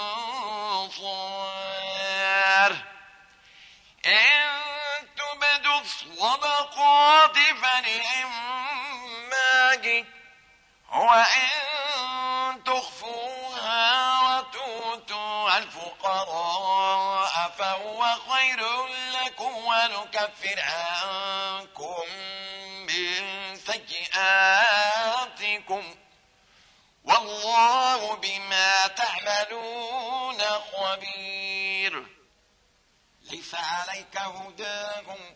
وإن تخفوها وتؤتوا الفقراء فهو خير لكم ونكفر عنكم من سيئاتكم والله بما تعملون خبير ليس عليك هداهم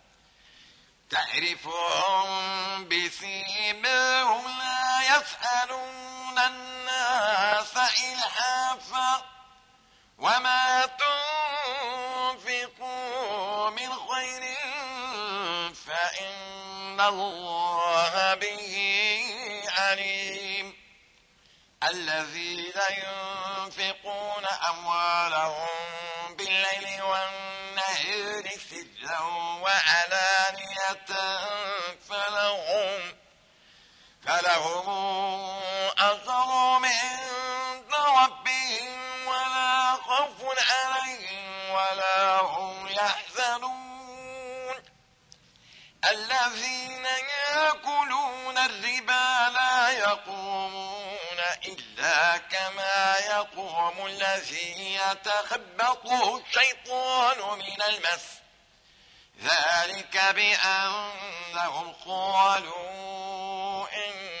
تعرفهم بسيماهم لا يسألون الناس إلحافا وما تنفقوا من خير فإن الله به عليم الذين ينفقون أموالهم بالليل والنهر سجا وعلانية لهم أثر من ربهم ولا خوف عليهم ولا هم يحزنون الذين يأكلون الربا لا يقومون إلا كما يقوم الذي يتخبطه الشيطان من المس
ذلك
بأنهم قالوا إن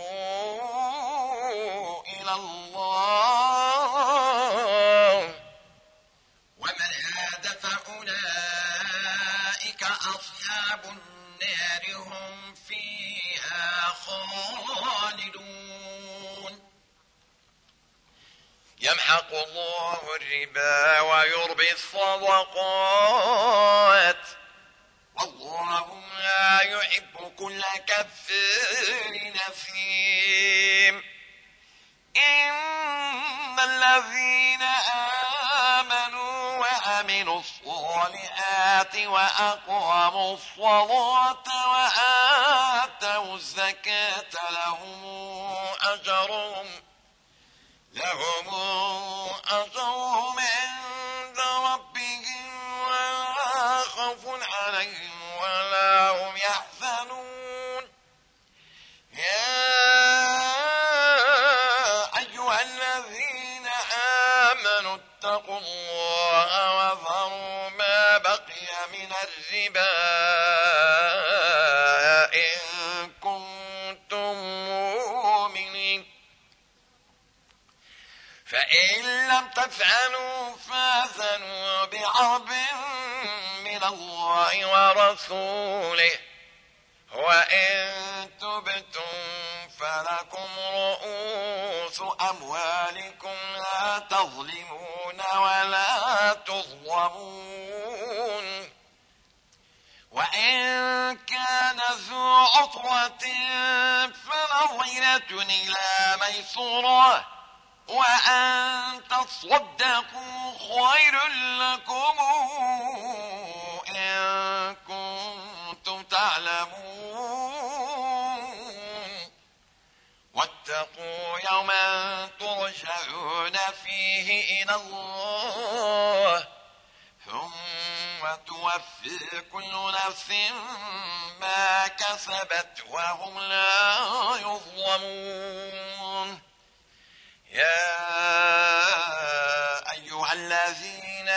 يمحق الله الربا ويربي الصدقات والله لا يحب كل كفر نسيم إن الذين آمنوا وأمنوا الصالحات وأقاموا الصلاة وآتوا الزكاة لهم أجرهم Vamos تفعلوا فاذنوا بحرب من الله ورسوله وإن تبتم فلكم رؤوس أموالكم لا تظلمون ولا تظلمون وإن كان ذو عطرة فنظرة إلى ميسوره وأن تصدقوا خير لكم إن كنتم تعلمون واتقوا يوما ترجعون فيه إلى الله ثم توفي كل نفس ما كسبت وهم لا يظلمون يا أيها الذين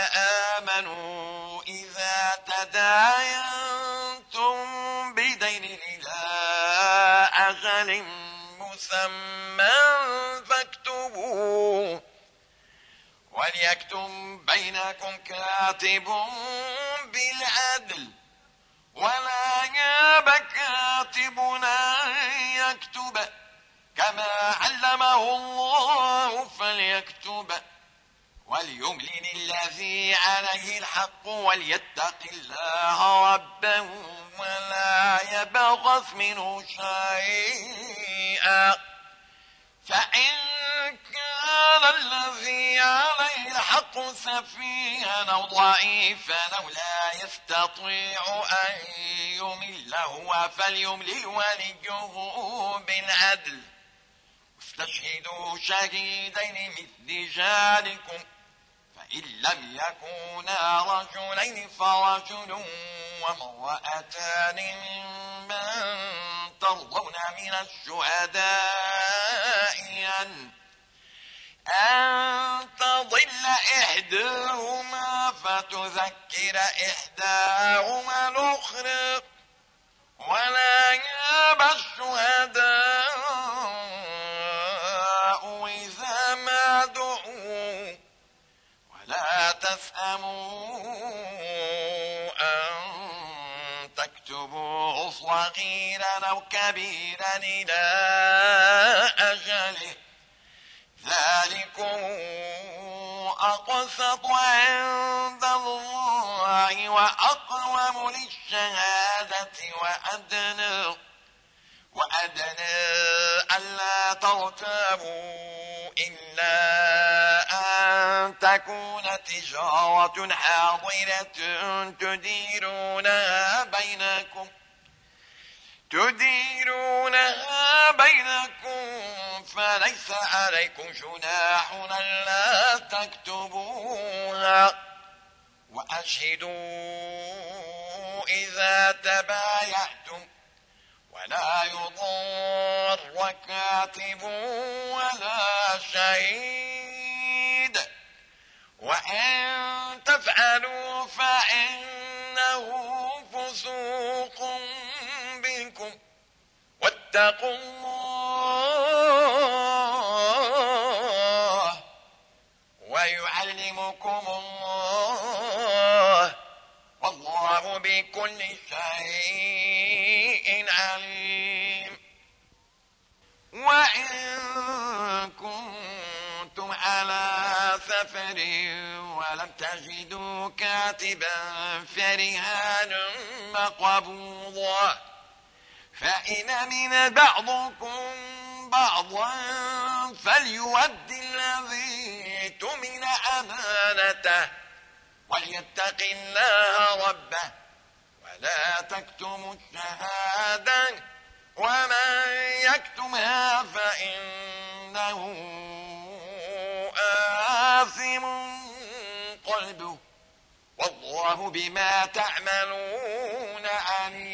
آمنوا إذا تداينتم بدين إلى أغل مسمى فاكتبوه وليكتم بينكم كاتب بالعدل ولا ياب كاتبنا يكتب كما علمه الله فليكتب وليملن الذي عليه الحق وليتق الله ربه ولا يبغث منه شيئا فإن كان الذي عليه الحق سفيها أو ضعيفا أو لا يستطيع أن يمله فليملل وليه بالعدل فاستشهدوا شهيدين من رجالكم فإن لم يكونا رجلين فرجل وامرأتان ممن ترضون من الشهداء أن تضل إحداهما فتذكر إحداهما الأخرى ولا يابى الشهداء أو كبيرا إلى أجله ذلكم أقسط عند الله وأقوم للشهادة وأدنى وأدنى ألا ترتابوا إلا أن تكون تجارة حاضرة تديرونها بينكم ۖ تديرونها بينكم فليس عليكم جناح لا تكتبوها وأشهدوا إذا تبايعتم ولا يضر كاتب ولا شهيد وإن تفعلوا فإنه فسوق اتقوا الله ويعلمكم الله والله بكل شيء عليم وإن كنتم على سفر ولم تجدوا كاتبا فرهان مقبوضا فإن من بعضكم بعضا فليؤد الذي تمن أمانته وليتق الله ربه ولا تكتموا الشهادة
ومن
يكتمها فإنه آثم قلبه والله بما تعملون عليم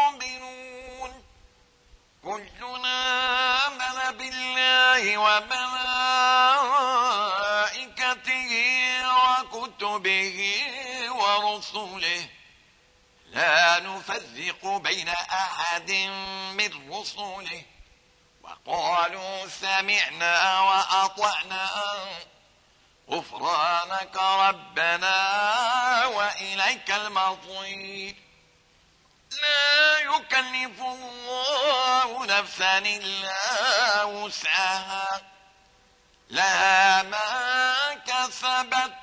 كلنا آمن بالله وملائكته وكتبه ورسله لا نفذق بين أحد من رسله وقالوا سمعنا وأطعنا غفرانك ربنا وإليك المصير لا يكلف الله نفسا إلا وسعها لها ما كسبت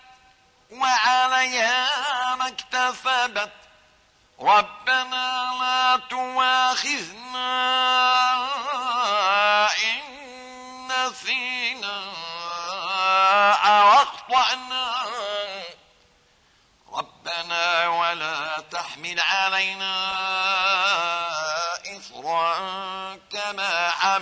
وعليها ما اكتسبت ربنا لا تواخذنا إن نسينا أو أخطأنا ربنا ولا تحمل علينا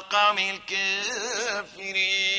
القوم الكافرين